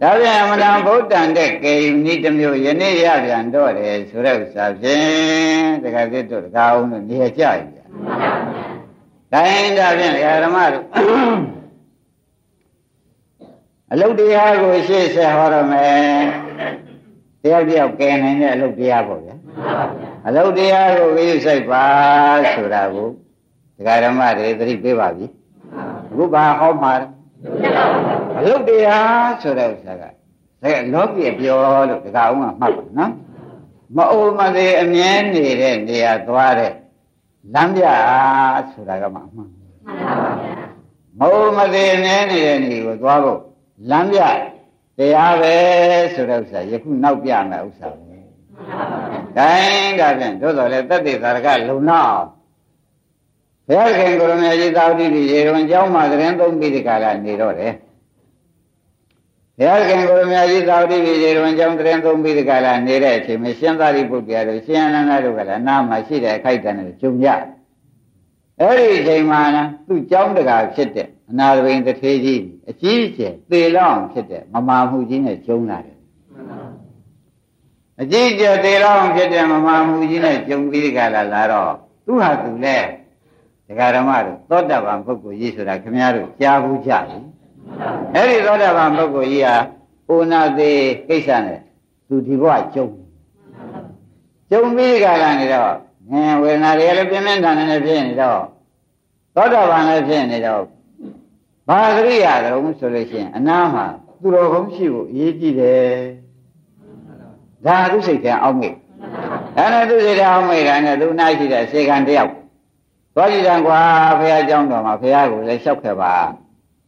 ဒါပြန်အမနာဗုဒ္ဓံတဲ့ကဲယူနည်းတစ်မျိုးယနေ့ရပြန်တော့တယ်ဆိုတဲ့ဥစ္စာဖြင့်တခါသစ်တို့တခါအောင်လို့နေရကြပြီဗျာတိုင်းဒါဖြင့်ဓမ္မတို့အလုတ်တရားကိုရှေ့ဆက်ဟောရမယ်တယောက်တယောက်ကဲနိုင်တဲ့အလုတ်တရားပေါ့ဗျာ အလုတ်တရားကိုဝိသုစိုက်ပါဆိုတာကိုဒကာဓမ္မတွေသတိပေးပါပြီအခုဘာဟောမှာအလုတ်တရားဆိုတဲ့ဥစ္စာကဒါကလောကီပြောလို့ဒကာအောင်ကမှတ်ပါနော်မအိုမသေးအမြဲနေတဲ့နေရာသွားတဲ့လမ်းပြဆိုတာကမှအမှန်မအိုမသေးအမြဲနေတဲ့နေကိုသွားဖို့လမ်းပြတရားပဲဆိုတဲ့ဥစ္စာယခုနောက်ပြမယ်ဥစ္စာပဲ။ တိုင်းဒါဖြင့်သို့တော်လည်းတသက်သာရကလုံနောက်ဘုရားခင်ကိုရမကြီးသာဝတိတိရေရွန်ကျောင်းမှာသတင်းသုံးပြီးဒီကလာနေတော့တယ်။ဘုရားခင်ကိုရမကြီးသာဝတိတိရေရွန်ကျောင်းသတင်းသုံးပြီးဒီကလာနေတဲ့အချိန်မှာရှင်သာရိပုတ္တရာတို့ရှင်အနန္ဒတို့ကလည်းနားမှာရှိတဲ့အခိုက်အတန့်တွေဂျုံကြ။အဲ့ဒီအချိန်မှာသူ့ကျောင်းတကာဖြစ်တဲ့အနာရဘိန်တထေးကြီးအကြီးအကျယ်သေလောက်ဖြစ်တဲ့မမာမှုကြီးနဲ့ကျုံလာတယ် အကြီးကျယ်သေးလောက်ဖြစ်တဲ့မမာမှုကြီးနဲ့ကျုံပြီးကြလာလာတော့သူဟာသူလဲဒကာဓမ္မတို့သောတာပန်ပုဂ္ဂိုလ်ကြီးဆိုတာခင်ဗျားတို့ကြားဘူးကြပြီအဲ့ဒီသောတာပန်ပုဂ္ဂိုလ်ကြီးဟာအိုနာသေးကိစ္စနဲ့သူဒီဘဝကျုံကျုံပြီးကြလာနေတော့ငင်ဝေဒနာတွေလည်းပြင်းပြင်းထန်ထန်နဲ့ဖြစ်နေတော့သောတာပန်လည်းဖြစ်နေတော့ဘာသရိယာတုံးဆိုလို့ရှိရင်အနာမှာသူတော်ကောင်းရှိဖို့အရေးကြီးတယ် ဒါသူစိတ်ထဲအောက်မိတ်ဒါနဲ့သူစိတ်ထဲအောက်မိတ်တာနဲ့သူနာရှိတဲ့စေကံတယောက်သွားကြည့်တယ်ကွာဘုရားเจ้าတော်မှာဘုရားကိုလည်းလျှောက်ခဲ့ပါ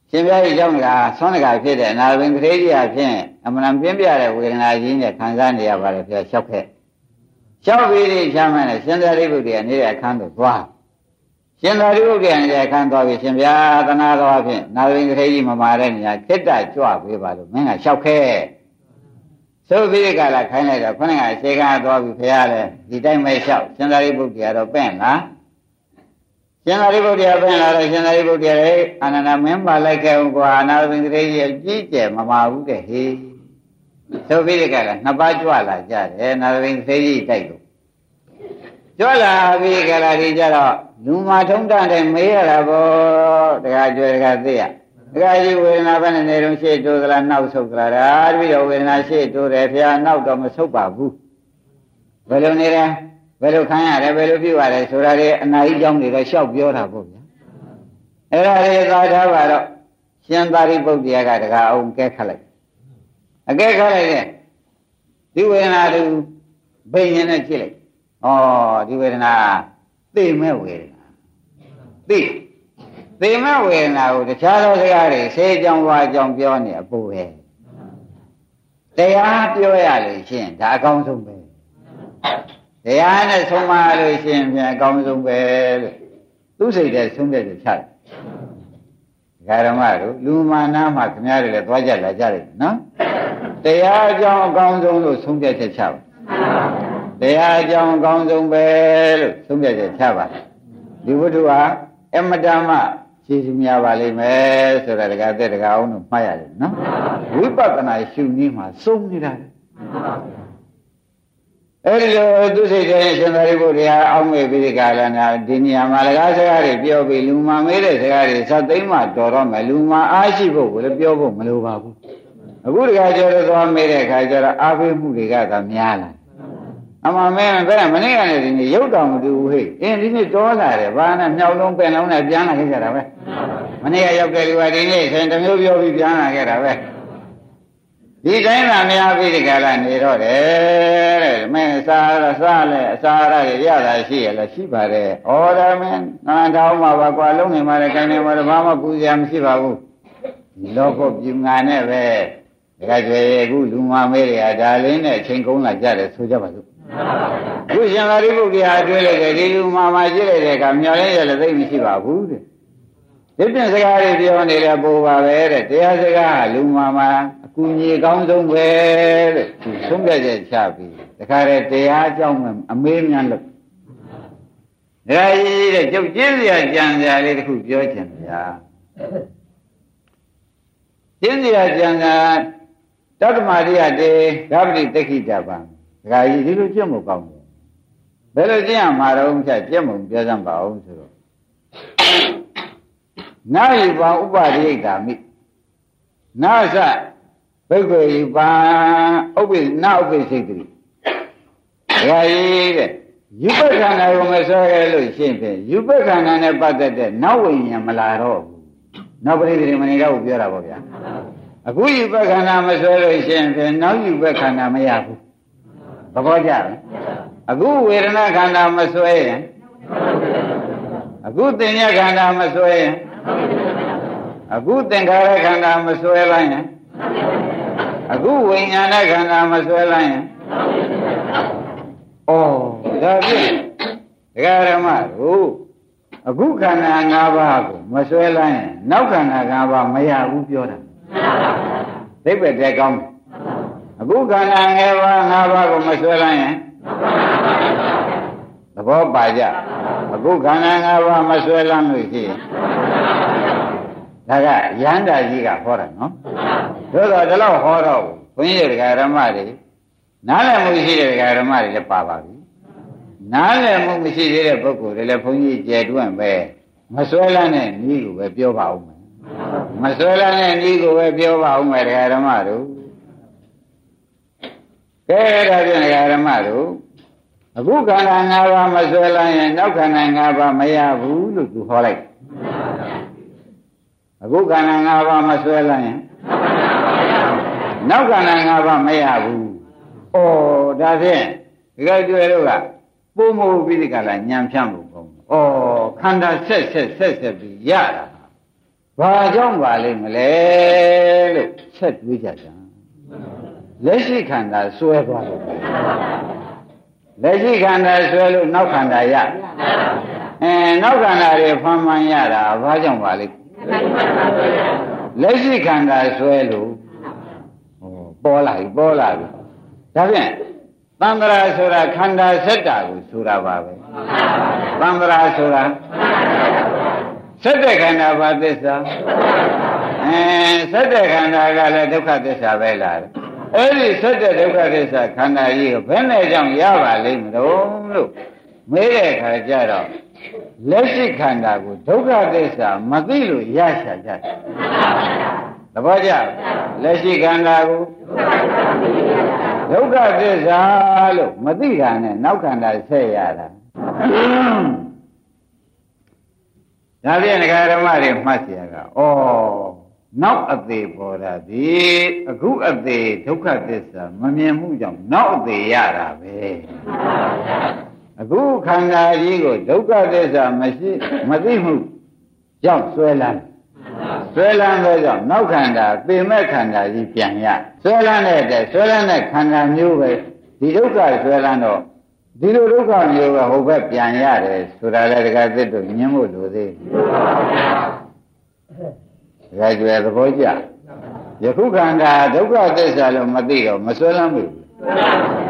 ရှင်ဘုရားကြီးเจ้าကဆွမ်းတကာဖြစ်တဲ့အနာဘင်ကလေးကြီးအဖြစ်အမှန်ပြင်းပြတဲ့ဝေဒနာကြီးနဲ့ခံစားနေရပါတယ်ဘုရားလျှောက်ခဲ့လျှောက်ပြီးဒီချမ်းမှန်းနဲ့ရှင်သာရိပုတ္တရာနေတဲ့အခန်းသို့သွားရှင်သာရိပုတ္တရာနေတဲ့အခန်းသွားပြီးရှင်ဘုရားသနာတော်အဖြစ်နာဘင်ကလေးကြီးမမာတဲ့နေရာခိတ္တကြွပေးပါလို့မင်းကလျှောက်ခဲ့ သုဘိကလာခိုင်းလိုက်တော့ခொနကအစေကသွားပြီးဖះလဲဒီတိုင်းပဲလျှောက်ရှင်သာရိပုတ္တရာတော့ပဲ့လားရှင်သာရိပုတ္တရာပဲ့လာတော့ရှင်သာရိပုတ္တရာလေအာနန္ဒမင်းပါလိုက်ခဲ့ဦးကွာအနာဘိကလေးကြီးကြီးကျယ်မမာဘူးတဲ့ဟေးသုဘိကလာနှစ်ပါးကြွလာကြတယ်နာဘိကလေးကြီးတိုက်လို့ကြွလာပြီးကြလာဒီကြတော့လူမထုံးတတဲ့မေးရတာပေါ့တခါကြွယ်တခါသိရဒ ကာကြီးဝေဒနာဘယ်နဲ့နေတော့ရှေ့တိုးသလားနောက်ဆုတ်သလားဒါတပိတော့ဝေဒနာရှေ့တိုးတယ်ဖះနောက်တော့မဆုတ်ပါဘူးဘယ်လိုနေလဲဘယ်လိုခံရတယ်ဘယ်လိုပြုရတယ်ဆိုတာလေအနာကြီးကြောင်းတွေတော့ရှောက်ပြောတာပေါ့ဗျာအဲ့ဒါတွေသာထားပါတော့ရှင်သာရိပုတ္တရာကတကာအောင်ကဲခတ်လိုက်အကဲခတ်လိုက်တဲ့ဒီဝေဒနာတူဘိညာဉ်နဲ့ကြည့်လိုက်ဩဒီဝေဒနာသိမဲ့ဝေဒနာသိ သိမဲ့ဝေဒနာကိုတခြားသောစကားတွေဆေးကြောင်ဝါကြောင်ပြောနေအပူပဲတရားပြောရလို့ရှိရင်ဒါအကောင်းဆုံးပဲတရားနဲ့ဆုံးမလို့ရှိရင်ပြန်အကောင်းဆုံးပဲလို့သူစိတ်တဲ့ဆုံးဖြတ်ချက်ချတယ်ဓမ္မတို့လူမာနာမှာခင်ဗျားတွေလည်းသွားကြလာကြတယ်နော်တရားအကြောင်းအကောင်းဆုံးလို့ဆုံးဖြတ်ချက်ချပါတရားအကြောင်းအကောင်းဆုံးပဲလို့ဆုံးဖြတ်ချက်ချပါဒီဝတ္ထုဟာအမတမ ရှင်းရှင်းများပါလိမ့်မယ်ဆိုတာတကားတဲ့တကားအောင်လို့မှတ်ရတယ်နော်ဝိပဿနာရှုနည်းမှာစုံနေတာအဲ့ဒီလိုသူစိတ်တဲ့ရှင်သာရိပုတ္တရာအောက်မေ့ပြီးဒီကာလနာဒီနေရာမှာလကားစကားတွေပြောပြီးလူမှမေးတဲ့စကားတွေသတ်သိမ်းမှတော်တော့မယ်လူမှအားရှိဖို့ကိုလည်းပြောဖို့မလိုပါဘူးအခုတခါကျတော့သွားမေးတဲ့အခါကျတော့အားပေးမှုတွေကသာများလာ အမှန်မဲဘယ်မနေ့ကလည်းဒီနေ့ရုပ်တော်မတူဘူးဟဲ့အင်းဒီနေ့တော်လာတယ်ဘာနဲ့မြောက်လုံးပင်လုံးနဲ့ပြန်လာခဲ့ကြတာပဲမနေ့ကရောက်တဲ့လူကဒီနေ့ဆိုရင်တမျိုးပြောပြီးပြန်လာခဲ့တာပဲဒီတိုင်းသာများပြီးဒီကလာနေတော့တယ်တဲ့မင်းစားရစားလဲအစားရရရတာရှိရလားရှိပါတယ်ဩဒါမင်းငါတောင်းမှာပါကွာလုံးနေမှာလည်းခိုင်းနေမှာလည်းဘာမှပူစရာမရှိပါဘူးလောကပြူငါနဲ့ပဲဒါကြွယ်အခုလူမမေးတွေကဒါလေးနဲ့ချိန်ကုန်လာကြတယ်ဆိုကြပါစို့ ခုရှင်သာရိပုတ္တရာတွေ့လိုက်တယ်ဒီလူမမရှိလိုက်တဲ့ကမျောလင်းရလည်းသိမရှိပါဘူးတဲ့ဒီပြင်စကားတွေပြောနေတဲ့ပို့ပါပဲတဲ့တရားစကားလူမမအကူကြီးကောင်းဆုံးပဲတဲ့သူဆုံးဖြတ်ချက်ချပြီးတခါတည်းတရားအကြောင်းအမေးများလို့ဒါကြီးတဲ့ကျုပ်ကျင်းစရာကြံစရာလေးတခုပြောချင်ဗျာကျင်းစရာကြံစရာတတ္တမရိယတေဓမ္မတိတက္ခိတပံ ဒကာကြီးဒီလိုကျင့်မို့ကောင်းတယ်ဘယ်လိုကျင့်ရမှာတော့ဖြတ်ကျင့်မို့ပြောစမ်းပါအောင်ဆိုတော့နာယိပံဥပရိယတာမိနာသဘိက္ခေယိပံဥပ္ပိနာဥပ္ပိစိတ်တိဒကာကြီးတဲ့ယူပခန္ဓာကိုမဆွဲရလို့ရှင်းဖြင့်ယူပခန္ဓာနဲ့ပတ်သက်တဲ့နောက်ဝိညာဉ်မလာတော့ဘူးနောက်ပရိသေမဏိတော့ပြောတာပေါ့ဗျာအခုယူပခန္ဓာမဆွဲလို့ရှင်းဖြင့်နောက်ယူပခန္ဓာမရဘူး သဘောကျလားအခုဝေဒနာခန္ဓာမဆွဲရင်အခုသင်္ညခန္ဓာမဆွဲရင်အခုသင်္ခါရခန္ဓာမဆွဲလိုက်ရင်အခုဝိညာဏခန္ဓာမဆွဲလိုက်ရင်ဩဒါဖြင့်ဒကာရမတို့အခုခန္ဓာ၅ပါးကိုမဆွဲလိုက်ရင်နောက်ခန္ဓာ၅ပါးမရဘူးပြောတာသိပ္ပယ်တဲ့ကောင်းတယ် အခုခန္ဓာငယ်ပါး၅ပါးကိုမဆွဲလိုက်ရင်သဘောပါကြအခုခန္ဓာ၅ပါးမဆွဲလမ်းလို့ရှိရင်ဒါကရဟန္တာကြီးကဟောတာနော်သို့တော့ဒီလောက်ဟောတော့ဘုန်းကြီးတွေကဓမ္မတွေနားလည်မှုရှိတဲ့ဓမ္မတွေလည်းပါပါပြီနားလည်မှုမရှိသေးတဲ့ပုဂ္ဂိုလ်တွေလည်းဘုန်းကြီးကျယ်တွန့်ပဲမဆွဲလန်းတဲ့ဤကိုပဲပြောပါဦးမယ်မဆွဲလန်းတဲ့ဤကိုပဲပြောပါဦးမယ်ဓမ္မတို့ ကဲဒါဖြင့်ဓမ္မတို့အခုခန္ဓာ၅ပါးမဆွဲလိုက်ရင်နောက်ခန္ဓာ၅ပါးမရဘူးလို့သူဟောလိုက်အခုခန္ဓာ၅ပါးမဆွဲလိုက်ရင်နောက်ခန္ဓာ၅ပါးမရဘူးဩဒါဖြင့်ဒီကကျွဲတို့ကပုံမို့ပြီးဒီကလာညံဖြန့်ဖို့ပုံဩခန္ဓာဆက်ဆက်ဆက်ဆက်ပြီးရတာဘာကြောင့်ပါလိမ့်မလဲလို့ဆက်တွေးကြကြ လက်ရှိခန္ဓာစွဲသွားတယ်လက်ရှိခန္ဓာစွဲလို့နောက်ခန္ဓာရအဲနောက်ခန္ဓာတွေဖမ်းမှန်ရတာဘာကြောင့်ပါလိမ့်လက်ရှိခန္ဓာစွဲလို့ဟောပေါ်လာပြီပေါ်လာပြီဒါဖြင့်သံ္ဍရာဆိုတာခန္ဓာစက်တာကိုဆိုတာပါပဲသံ္ဍရာဆိုတာစက်တဲ့ခန္ဓာဘာသစ္စာအဲစက်တဲ့ခန္ဓာကလည်းဒုက္ခသစ္စာပဲလား အဲ့ဒီဆက်တဲ့ဒုက္ခသစ္စာခန္ဓာကြီးကိုဘယ်နဲ့ကြောင့်ရပါလိမ့်မလို့လို့မေးတဲ့အခါကျတော့လက်ရှိခန္ဓာကိုဒုက္ခသစ္စာမသိလို့ရရှာကြတယ်သဘောကျလက်ရှိခန္ဓာကိုဒုက္ခသစ္စာလို့မသိတာနဲ့နောက်ခန္ဓာဆက်ရတာဒါဖြင့်ဒကာဓမ္မတွေမှတ်เสียကဩ နောက်အသေးပေါ်တာဒီအခုအသေးဒုက္ခသစ္စာမမြင်မှုကြောင့်နောက်အသေးရတာပဲအခုခန္ဓာကြီးကိုဒုက္ခသစ္စာမရှိမသိမှုကြောင့်ဆွဲလန်းဆွဲလန်းသောကြောင့်နောက်ခန္ဓာပေမဲ့ခန္ဓာကြီးပြန်ရဆွဲလန်းတဲ့တဲ့ဆွဲလန်းတဲ့ခန္ဓာမျိုးပဲဒီဒုက္ခဆွဲလန်းတော့ဒီလိုဒုက္ခမျိုးပဲဟိုဘက်ပြန်ရတယ်ဆိုတာလည်းတကယ်သစ်တို့ညင်းဖို့လိုသေးတ ကယ်ကျွယ်သဘောကျယခုခန္ဓာဒုက္ခသစ္စာလို့မသိတော့မဆွဲလန်းဘူး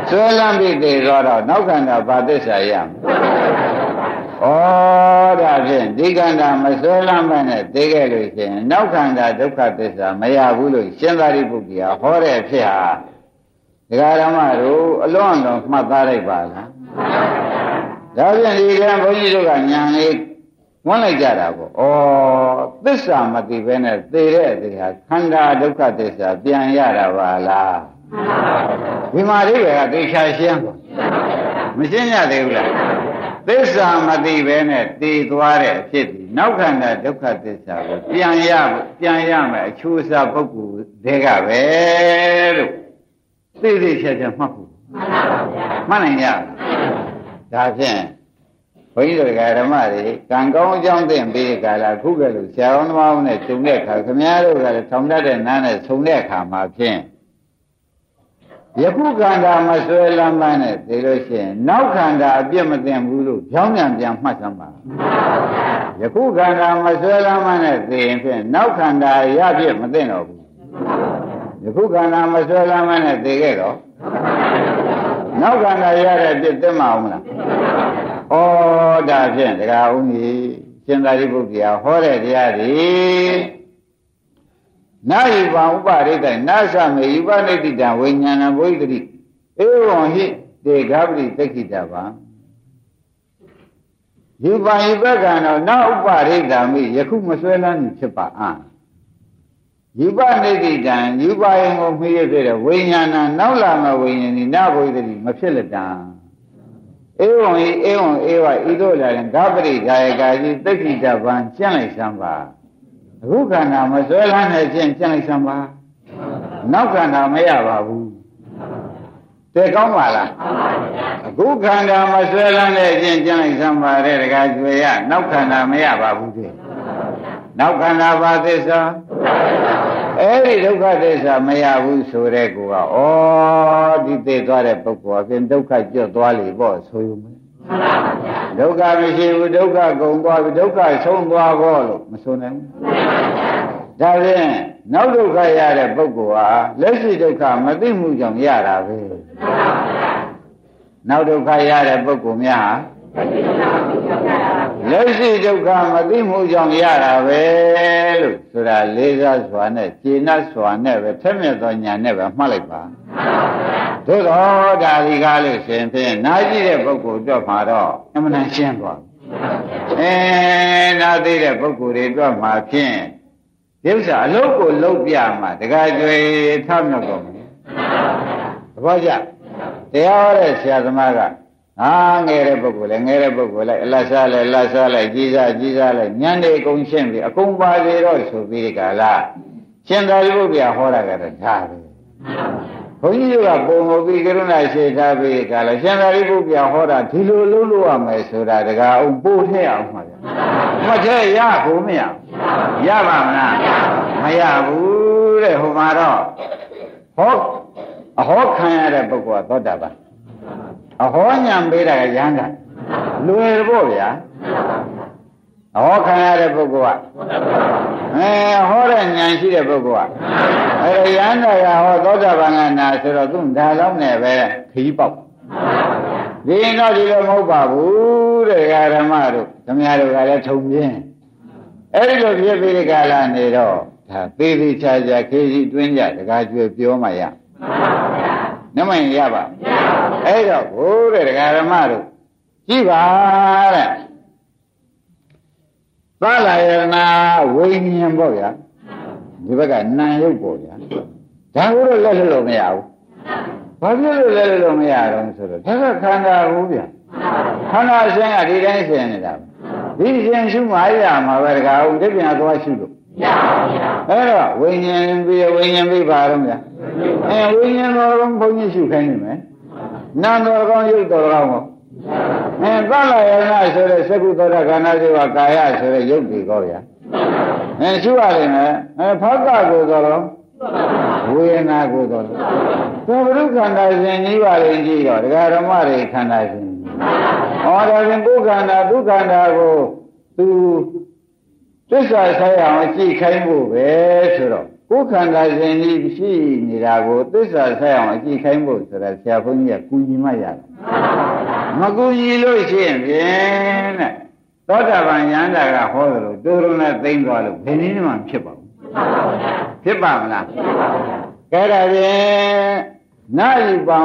ဆွဲလန်းပြီးတည်တော့နောက်ခန္ဓာဘာသစ္စာရမလဲဩဒါဖြင့်ဒီခန္ဓာမဆွဲလန်းမနဲ့သိခဲ့လို့ရှိရင်နောက်ခန္ဓာဒုက္ခသစ္စာမရဘူးလို့ရှင်းသာရိပုတ္တရာဟောတဲ့ဖြစ်ဟာဒကာရမတို့အလွန်အလွန်မှတ်သားလိုက်ပါလားဒါဖြင့်ဒီကံဘုန်းကြီးတို့ကညာလေး ဝန်းလိုက်ကြတာပေါ့ဩသစ္စာမသိဘဲနဲ့သိတဲ့အခါခန္ဓာဒုက္ခသစ္စာပြန်ရတာပါလားဒီမှာအိဗေကသိချာရှင်းပါမရှင်းရသေးဘူးလားသစ္စာမသိဘဲနဲ့သိသွားတဲ့အဖြစ်ဒီနောက်ခန္ဓာဒုက္ခသစ္စာကိုပြန်ရပြန်ရမယ်အချိုးအစားပုဂ္ဂိုလ်တွေကပဲလို့သိသိချာချာမှတ်ဖို့မှန်ပါဗျာမှန်နိုင်ရဒါဖြင့် ဘုန်းကြီးတို့ဓမ္မတွေကံကောင်းအကြောင်းသိပြီးကြလားခုကလေးဆရာတော်သမားနဲ့ဂျုံတဲ့အခါခမည်းတော်ကလည်းထောင်တတ်တဲ့နားနဲ့ဆုံတဲ့အခါမှာဖြင့်ယခုခန္ဓာမဆွဲလမ်းပန်းနဲ့သိလို့ရှိရင်နောက်ခန္ဓာအပြစ်မသိဘူးလို့ကြောင်းပြန်ပြန်မှတ်စမ်းပါယခုခန္ဓာမဆွဲလမ်းပန်းနဲ့သိရင်ဖြင့်နောက်ခန္ဓာရပြစ်မသိတော့ဘူးယခုခန္ဓာမဆွဲလမ်းပန်းနဲ့သိခဲ့တော့နောက်ခန္ဓာရတဲ့ပြစ်သိမအောင်မလား ဩဒါဖြင့်တရားဦးကြီးရှင်သာရိပုတ္တရာဟောတဲ့တရားတွေနာယိပံဥပရိတ္တနာသမေယုပနိတိတံဝိညာဏဘုဒ္ဓတိဧဝံဟိတေဃပတိတက္ခိတဗံယူပံယုပကံတော့နာဥပရိတ္တမိယခုမဆွဲလန်းဖြစ်ပါအံ့ယူပနိတိတံယူပယံကိုမှီရတဲ့ဝိညာဏနောက်လာမဝိညာဉ်ဒီနာဘုဒ္ဓတိမဖြစ်လက်တံ ဧဝံဤဧဝံဧဝဤသို့လာရင်ဂပရိဒါယကာကြီးတက္ခိတဗံကျင့်လိုက်စမ်းပါအခုခန္ဓာမဆွဲလန်းတဲ့ချင်းကျင့်လိုက်စမ်းပါနောက်ခန္ဓာမရပါဘူးတဲ့ကောင်းပါလားအခုခန္ဓာမဆွဲလန်းတဲ့ချင်းကျင့်လိုက်စမ်းပါတဲ့တကားကျွေရနောက်ခန္ဓာမရပါဘူးတဲ့နောက်ခန္ဓာပါသစ္စာ အဲ့ဒီဒုက္ခသစ္စာမရဘူးဆိုတဲ့ကောကဩဒီသိသွားတဲ့ပုဂ္ဂိုလ်အပြင်ဒုက္ခကျွတ်သွားလေပေါ့ဆိုယူမယ်ဒုက္ခမရှိဘူးဒုက္ခကုန်သွားပြီဒုက္ခဆုံးသွားကောလို့မဆိုနိုင်ဘူးဒါဖြင့်နောက်ဒုက္ခရတဲ့ပုဂ္ဂိုလ်ဟာလက်ရှိဒုက္ခမသိမှုကြောင့်ရတာပဲနောက်ဒုက္ခရတဲ့ပုဂ္ဂိုလ်များဟာ လက်ရှိဒုက္ခမသိမှုကြောင့်ရတာပဲလို့ဆိုတာလေးစားစွာနဲ့ကျေနပ်စွာနဲ့ပဲထက်မြက်သောညာနဲ့ပဲမှတ်လိုက်ပါသို့တော့ဒါဒီကားလို့ရှင်ဖြင့်နားကြည့်တဲ့ပုဂ္ဂိုလ်တော့မှာတော့အမှန်တန်ရှင်းသွားအဲနားသိတဲ့ပုဂ္ဂိုလ်တွေတော့မှာဖြင့်ဒီဥစ္စာအလုတ်ကိုလုတ်ပြမှာတခါကျွေထမြောက်တော့မယ်သဘောကျတရားဟောတဲ့ဆရာသမားက ဟာငယ်တဲ့ပုဂ္ဂိုလ်လည်းငယ်တဲ့ပုဂ္ဂိုလ်လည်းအလတ်စားလည်းလတ်စားလည်းကြီးစားကြီးစားလည်းညံနေအကုန်ရှင်းပြီအကုန်ပါလေတော့ဆိုပြီးဒီကလာရှင်သာရိပုတ္တရာဟောတာကတော့ဒါပဲဘုန်းကြီးတို့ကပုံမပြီးကရုဏာရှိထားပြီးကလာရှင်သာရိပုတ္တရာဟောတာဒီလိုလုပ်လို့ရမယ်ဆိုတာတကားအောင်ပို့ထည့်အောင်ပါဗျာမထည့်ရဘူးမရရပါမလားမရဘူးတဲ့ဟိုမှာတော့ဟောအဟောခံရတဲ့ပုဂ္ဂိုလ်ကသောတာပန် အဟောညာပေးတာကရဟန္တာလွယ်ဖို့ဗျာအဟောခံရတဲ့ပုဂ္ဂိုလ်ကအဲဟောတဲ့ဉာဏ်ရှိတဲ့ပုဂ္ဂိုလ်ကအဲရဟန္တာကဟောသောတာပန်ကနာဆိုတော့သူဒါလောက်နဲ့ပဲခီးပေါက်ဒီရင်တော့ဒီလိုမဟုတ်ပါဘူးတဲ့ဓမ္မတို့ဓမ္မတို့ကလည်းထုံပြင်းအဲ့ဒီလိုဖြစ်ပြီးဒီကလာနေတော့ဒါသေးသေးချာချာခေစီတွင်းကြတကားကျွေပြောမှရမှန်ပါဗျာနမရင်ရပါမရပါဘူး အဲ့တော့ဘိုးတဲ့ဒကာဓမ္မတို့ကြည့်ပါတဲ့သာလယနာဝိညာဉ်ပေါ့ဗျာဒီဘက်ကနာယုတ်ပေါ့ဗျာဒါကိုတော့လက်လို့မရဘူးဘာဖြစ်လို့လက်လို့မရတော့ဆိုတော့ဒါကခန္ဓာကိုဗျာခန္ဓာအရှင်ကဒီတိုင်းရှင်နေတာဒီရှင်ရှုမှရမှာပဲဒကာဦးတပြန်သွားရှုလို့အဲ့တော့ဝိညာဉ်ပြီးဝိညာဉ်ပြီးပါတော့ဗျာအဲဝိညာဉ်တော်ကောင်းဘုန်းကြီးရှုခိုင်းနေမယ် နာမ်တော်ကောင်းရုပ်တော်ကောင်းကိုအဲသလယနာဆိုတဲ့သကုသောတာခန္ဓာစေဝကာယဆိုတဲ့ရုပ်တွေကောဗျာအဲရှုရလိမ့်မယ်အဲဖောက်ကကိုသောတော့ဝေဒနာကိုသောတော့သဗ္ဗရုခန္ဓာရှင်ကြီးပါရင်ကြည့်တော့ဒကာဓမ္မတွေခန္ဓာရှင်ဟောဒါရင်ကိုယ်ခန္ဓာဒုက္ခန္ဓာကိုသူသစ္စာဆိုင်အောင်ကြည့်ခိုင်းဖို့ပဲဆိုတော့ ကိုယ်ခန္ဓာရှင်ကြီးရှိနေတာကိုသစ္စာဆိုင်အောင်ကြည့်ခိုင်းဖို့ဆိုတာဆရာဘုန်းကြီးကကူညီမှရတယ်မကူညီလို့ရှိရင်ဖြင့်တဲ့သောတာပန်ယန္တာကဟောတယ်လို့တိုးရုံနဲ့သိမ့်သွားလို့ဘယ်နည်းမှဖြစ်ပါဘူးဖြစ်ပါမလားကဲဒါဖြင့်နာယိပံ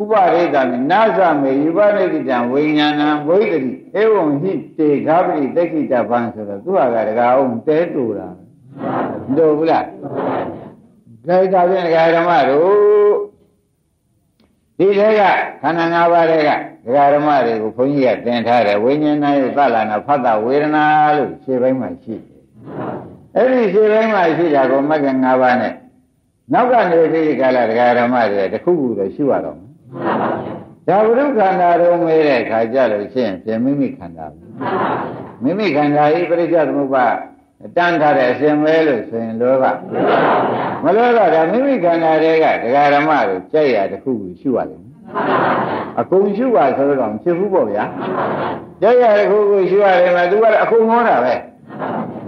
ဥပရိဒာမိနာသမေယူပနိတိတံဝိညာဏံဘုိတ္တိဧဝံဟိတေဃာပိတက္ခိတပံဆိုတော့သူဟာကတကားအောင်တဲတူတာ မတို့ဘူးလားဒါဒါဖြင့်ဒကာဓမ္မတို့ဒီထဲကခန္ဓာ၅ပါးထဲကဒကာဓမ္မတွေကိုဘုန်းကြီးကသင်ထားတယ်ဝိညာဏရဲ့သလနာဖတ်တာဝေဒနာလို့ခြေပိုင်းမှာရှိတယ်အဲ့ဒီခြေပိုင်းမှာရှိတာကိုမဂ္ဂင်၅ပါးနဲ့နောက်ကနေဒီကလာဒကာဓမ္မတွေတခုခုတော့ရှိရတော့မယ်ဒါဝိရုခန္ဓာတော့မဲတဲ့ခါကြလို့ရှိရင်ပြင်မိမိခန္ဓာမိမိခန္ဓာဤပရိစ္ဆေသမုပ္ပါ တန်းထားတဲ့အရှင်မဲလို့ဆိုရင်လောဘမလောတော့ဒါမိမိခန္ဓာတွေကဒကာဓမ္မတို့ကြိုက်ရတခုခုရှိရလိမ့်မယ်အကုန်ရှိပါဆိုတော့မဖြစ်ဘူးပေါ့ဗျာကြိုက်ရတခုခုရှိရတယ်မှာသူကအကုန်ဟောတာပဲ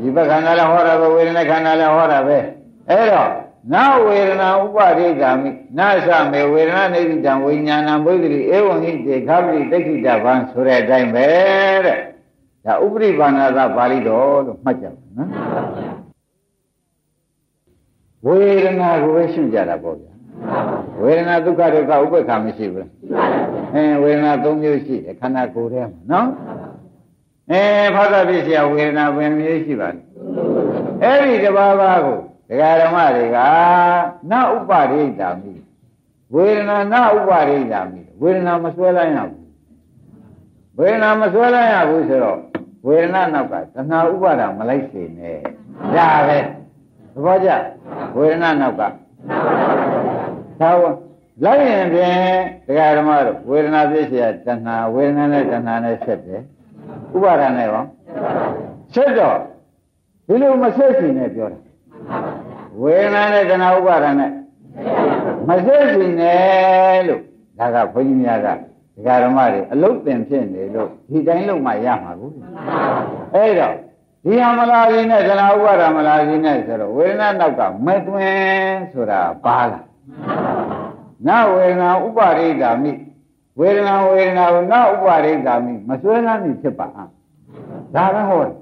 ဒီဘက်ခန္ဓာလည်းဟောတာပဲဝေဒနာခန္ဓာလည်းဟောတာပဲအဲ့တော့နာဝေဒနာဥပဒိတာမိနာသမေဝေဒနာနေတိတံဝိညာဏံဘုဒ္ဓိဧဝံဟိတေခပတိတိဋ္ဌိတဗံဆိုတဲ့အတိုင်းပဲတဲ့ ဒါဥပရိပါဏာသပါဠိတော်လို့မှတ်ကြပါနော်ဝေဒနာကိုပဲရှုကြတာပေါ့ဗျာဝေဒနာဒုက္ခဒုက္ခဥပ္ပခါမရှိဘူးလားအဲဝေဒနာ၃မျိုးရှိတယ်ခန္ဓာကိုယ်ထဲမှာနော်အဲဖသပစ္စယဝေဒနာဘယ်မျိုးရှိပါလဲအဲ့ဒီတဘာဘာကိုဒကာဓမ္မတွေကနဥပရိဒါမိဝေဒနာနဥပရိဒါမိဝေဒနာမဆွဲလိုက်ရဘူး ဝေဒနာမဆွဲလိုက်ရဘူးဆိုတော့ဝေဒနာနောက်ကတဏှာဥပါဒမလိုက်စေနဲ့ဒါပဲသဘောကျဝေဒနာနောက်ကသာဝလိုက်ရင်ဖြင့်ဒကာဓမ္မတို့ဝေဒနာပြည့်စရာတဏှာဝေဒနာနဲ့တဏှာနဲ့ဆက်တယ်ဥပါဒနဲ့ရောဆက်တော့ဒီလိုမဆက်စီနဲ့ပြောတာဝေဒနာနဲ့တဏှာဥပါဒနဲ့မဆက်စီနဲ့လို့ဒါကဘုန်းကြီးများက ဒကာဓမ္မတွေအလုတ်တင်ဖြစ်နေလို့ဒီတိုင်းလုံးမှရမှာကိုအဲ့တော့ဒီဟာမလာခြင်းနဲ့သနာဥပါဒမလာခြင်းနဲ့ဆိုတော့ဝေဒနာနောက်ကမသွင်းဆိုတာပါလားနဝေဒနာဥပါရိတာမိဝေဒနာဝေဒနာကိုနဥပါရိတာမိမဆွဲလန်းမိဖြစ်ပါဒါပဲဟောတယ်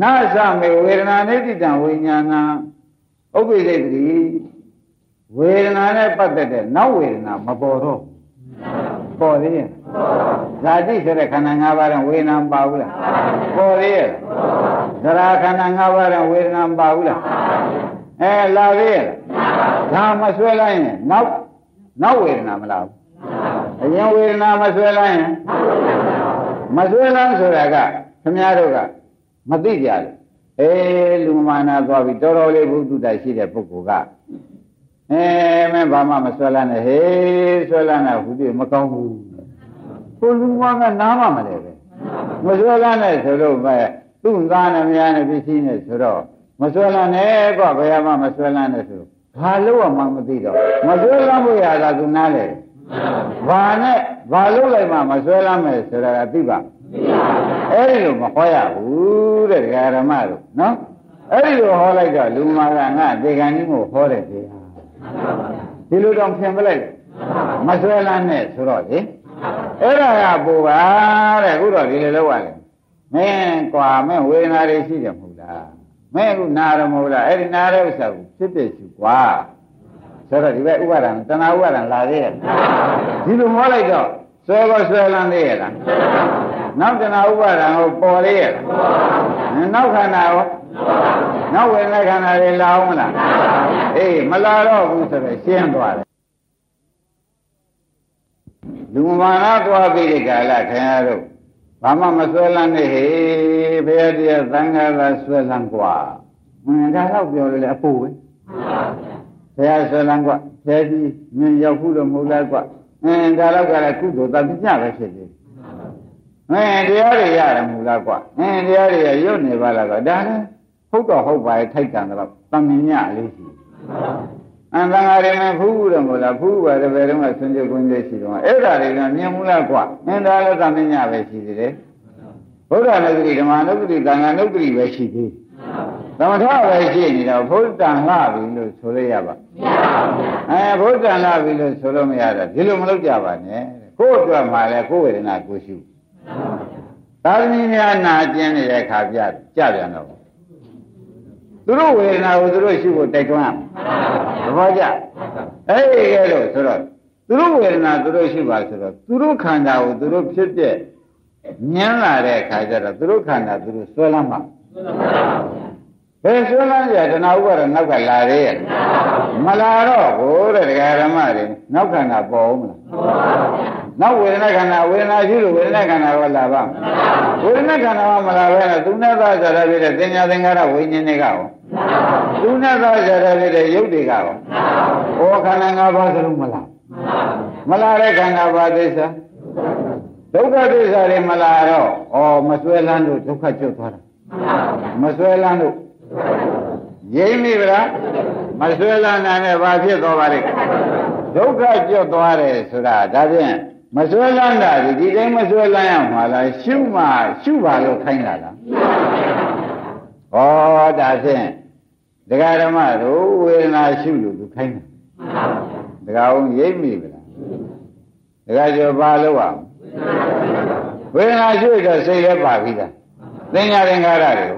နာသမေဝေဒနာနိတိတံဝိညာဏဥပ္ပိစိတ်တိဝေဒနာနဲ့ပတ်သက်တဲ့နောက်ဝေဒနာမပေါ်တော့ ပေါ်သေးရဲ့ဇာတိဆိုတဲ့ခန္ဓာ၅ပါးနဲ့ဝေဒနာပါဘူးလားပေါ်သေးရဲ့သရခန္ဓာ၅ပါးနဲ့ဝေဒနာပါဘူးလားအဲလာသေးရဲ့ဒါမဆွဲလိုက်ရင်နောက်နောက်ဝေဒနာမလားအရင်ဝေဒနာမဆွဲလိုက်ရင်မဆွဲလိုက်ဆိုတာကခင်ဗျားတို့ကမသိကြဘူးအေးလူမာနာသွားပြီတော်တော်လေးဘုဒ္ဓတရှိတဲ့ပုဂ္ဂိုလ်က အဲမင်းဘာမှမဆွဲလန်းနဲ့ဟေးဆွဲလန်းတာဟူပြီးမကောင်းဘူးကိုလူမာကနားမမလဲပဲမဆွဲလန်းနဲ့ဆိုလို့ပဲသူ့သားနဲ့မယားနဲ့ပစ္စည်းနဲ့ဆိုတော့မဆွဲလန်းနဲ့ကွာဘယ်မှမဆွဲလန်းနဲ့ဆိုဘာလို့မှမသိတော့မဆွဲလန်းဖို့ရတာသူနားလေဘာနဲ့ဘာလို့လိုက်မှမဆွဲလန်းမယ်ဆိုတာကသိပါအဲ့ဒီလိုမဟောရဘူးတဲ့ဒကာရမတို့နော်အဲ့ဒီလိုဟောလိုက်တော့လူမာကငါဒေဂန်ကြီးကိုဟောတယ်တရား ဒီလိုတော့ဖြင်ပလိုက်မဆွဲလန်းနဲ့ဆိုတော့လေအဲ့ဒါကပူပါတဲ့အခုတော့ဒီလိုလောက်ရတယ်မင်းကွာမင်းဝေဒနာတွေရှိတယ်မဟုတ်လားမင်းအခုနာရမဟုတ်လားအဲ့ဒီနာတဲ့ဥစ္စာကိုဖြစ်ဖြစ်ရှိကွာဆိုတော့ဒီဘက်ဥပါဒံတဏှာဥပါဒံလာသေးရဲ့ဒီလိုဟောလိုက်တော့ဆွဲကောဆွဲလန်းသေးရဲ့လားနောက်တဏှာဥပါဒံကိုပေါ်လေးရဲ့နောက်ခန္ဓာရော နောက်ဝင်လိုက်ခန္ဓာတွေလာအောင်မလားအေးမလာတော့ဘူးဆိုတော့ရှင်းသွားတယ်လူမာနာကွာပြီးတဲ့ကာလခင်ဗျားတို့ဘာမှမဆွဲလန်းနဲ့ဟေးဘုရားတရားသံဃာကဆွဲလန်းကွာဟွန်းဒါတော့ပြောလို့လည်းအဖို့ပဲဘုရားဆွဲလန်းကွာဆဲကြီးမြင်ရောက်ခုလို့မဟုတ်လားကွာအင်းဒါတော့ကလည်းကုသိုလ်တပညာပဲဖြစ်သေးတယ်အင်းတရားတွေရတယ်မဟုတ်လားကွာအင်းတရားတွေကရုပ်နေပါလားကွာဒါလည်း ဟုတ်တော့ဟုတ်ပါရဲ့ထိုက်တန်တော့တမင်ညလေးရှိအန္တငါတွေမဖူးဘူးတော့မဟုတ်လားဖူးပါတယ်ဘယ်တော့မှဆွံ့ကြွင်းလေးရှိတော့အဲ့ဒါတွေကမြင်မှုလားကွာအင်းဒါလည်းတမင်ညပဲရှိသေးတယ်ဘုရားနုပတိဓမ္မနုပတိသံဃာနုပတိပဲရှိသေးသမထပဲရှိနေတော့ဘုဒ္ဓံလှပြီလို့ဆိုရရပါအဲဘုဒ္ဓံလှပြီလို့ဆိုလို့မရတော့ဒီလိုမလုပ်ကြပါနဲ့ကိုယ့်အတွက်မှလည်းကိုယ်ဝေဒနာကိုရှုသာသမီများနာကျင်နေတဲ့အခါပြကြပြန်တော့ သူတို့ဝေဒနာကိုသူတို့ရှုဖို့တိုက်တွန်းရမှာသဘောကျအဲ့ဒီကဲလို့ဆိုတော့သူတို့ဝေဒနာသူတို့ရှုပါဆိုတော့သူတို့ခန္ဓာကိုသူတို့ဖြစ်ပြညံလာတဲ့အခါကျတော့သူတို့ခန္ဓာသူတို့ဆွဲလမ်းမှာဘယ်ဆွဲလမ်းကြတဏှာဥပါဒနောက်ကလာရဲရဲ့မလာတော့ဘိုးတဲ့ဒကာဓမ္မတွေနောက်ခန္ဓာပေါ်ဦးမလား နောက်ဝေဒနာခန္ဓာဝေဒနာရှိလို့ဝေဒနာခန္ဓာကလာပါဝေဒနာခန္ဓာကမလာဘဲနဲ့သူနဲ့သာဇာရပြတဲ့သင်ညာသင်္ကာရဝိညာဉ်တွေကရောသူနဲ့သာဇာရပြတဲ့ရုပ်တွေကရောဟောခန္ဓာ၅ပါးသလုံးမလားမလာတဲ့ခန္ဓာပါသစ္စာဒုက္ခသစ္စာတွေမလာတော့ဩမဆွဲလန်းလို့ဒုက္ခကျွတ်သွားတာမဆွဲလန်းလို့ရိမ့်မိဗလားမဆွဲလန်းတာနဲ့ဘာဖြစ်သွားပါလဲဒုက္ခကျွတ်သွားတယ်ဆိုတာဒါဖြင့် မဆွဲလန်းတာဒီဒီတိုင်းမဆွဲလန်းရမှာလားရှုမှရှုပါလို့ခိုင်းတာလားဩဒါဖြင့်ဒကာဓမ္မတို့ဝေဒနာရှုလို့သူခိုင်းတာဒကာအောင်ရိမ့်မိဗလားဒကာကျော်ဘာလို့ရဝေဒနာရှုတော့စိတ်လည်းပါပြီလား သင်ညာသင်္ခါရတွေ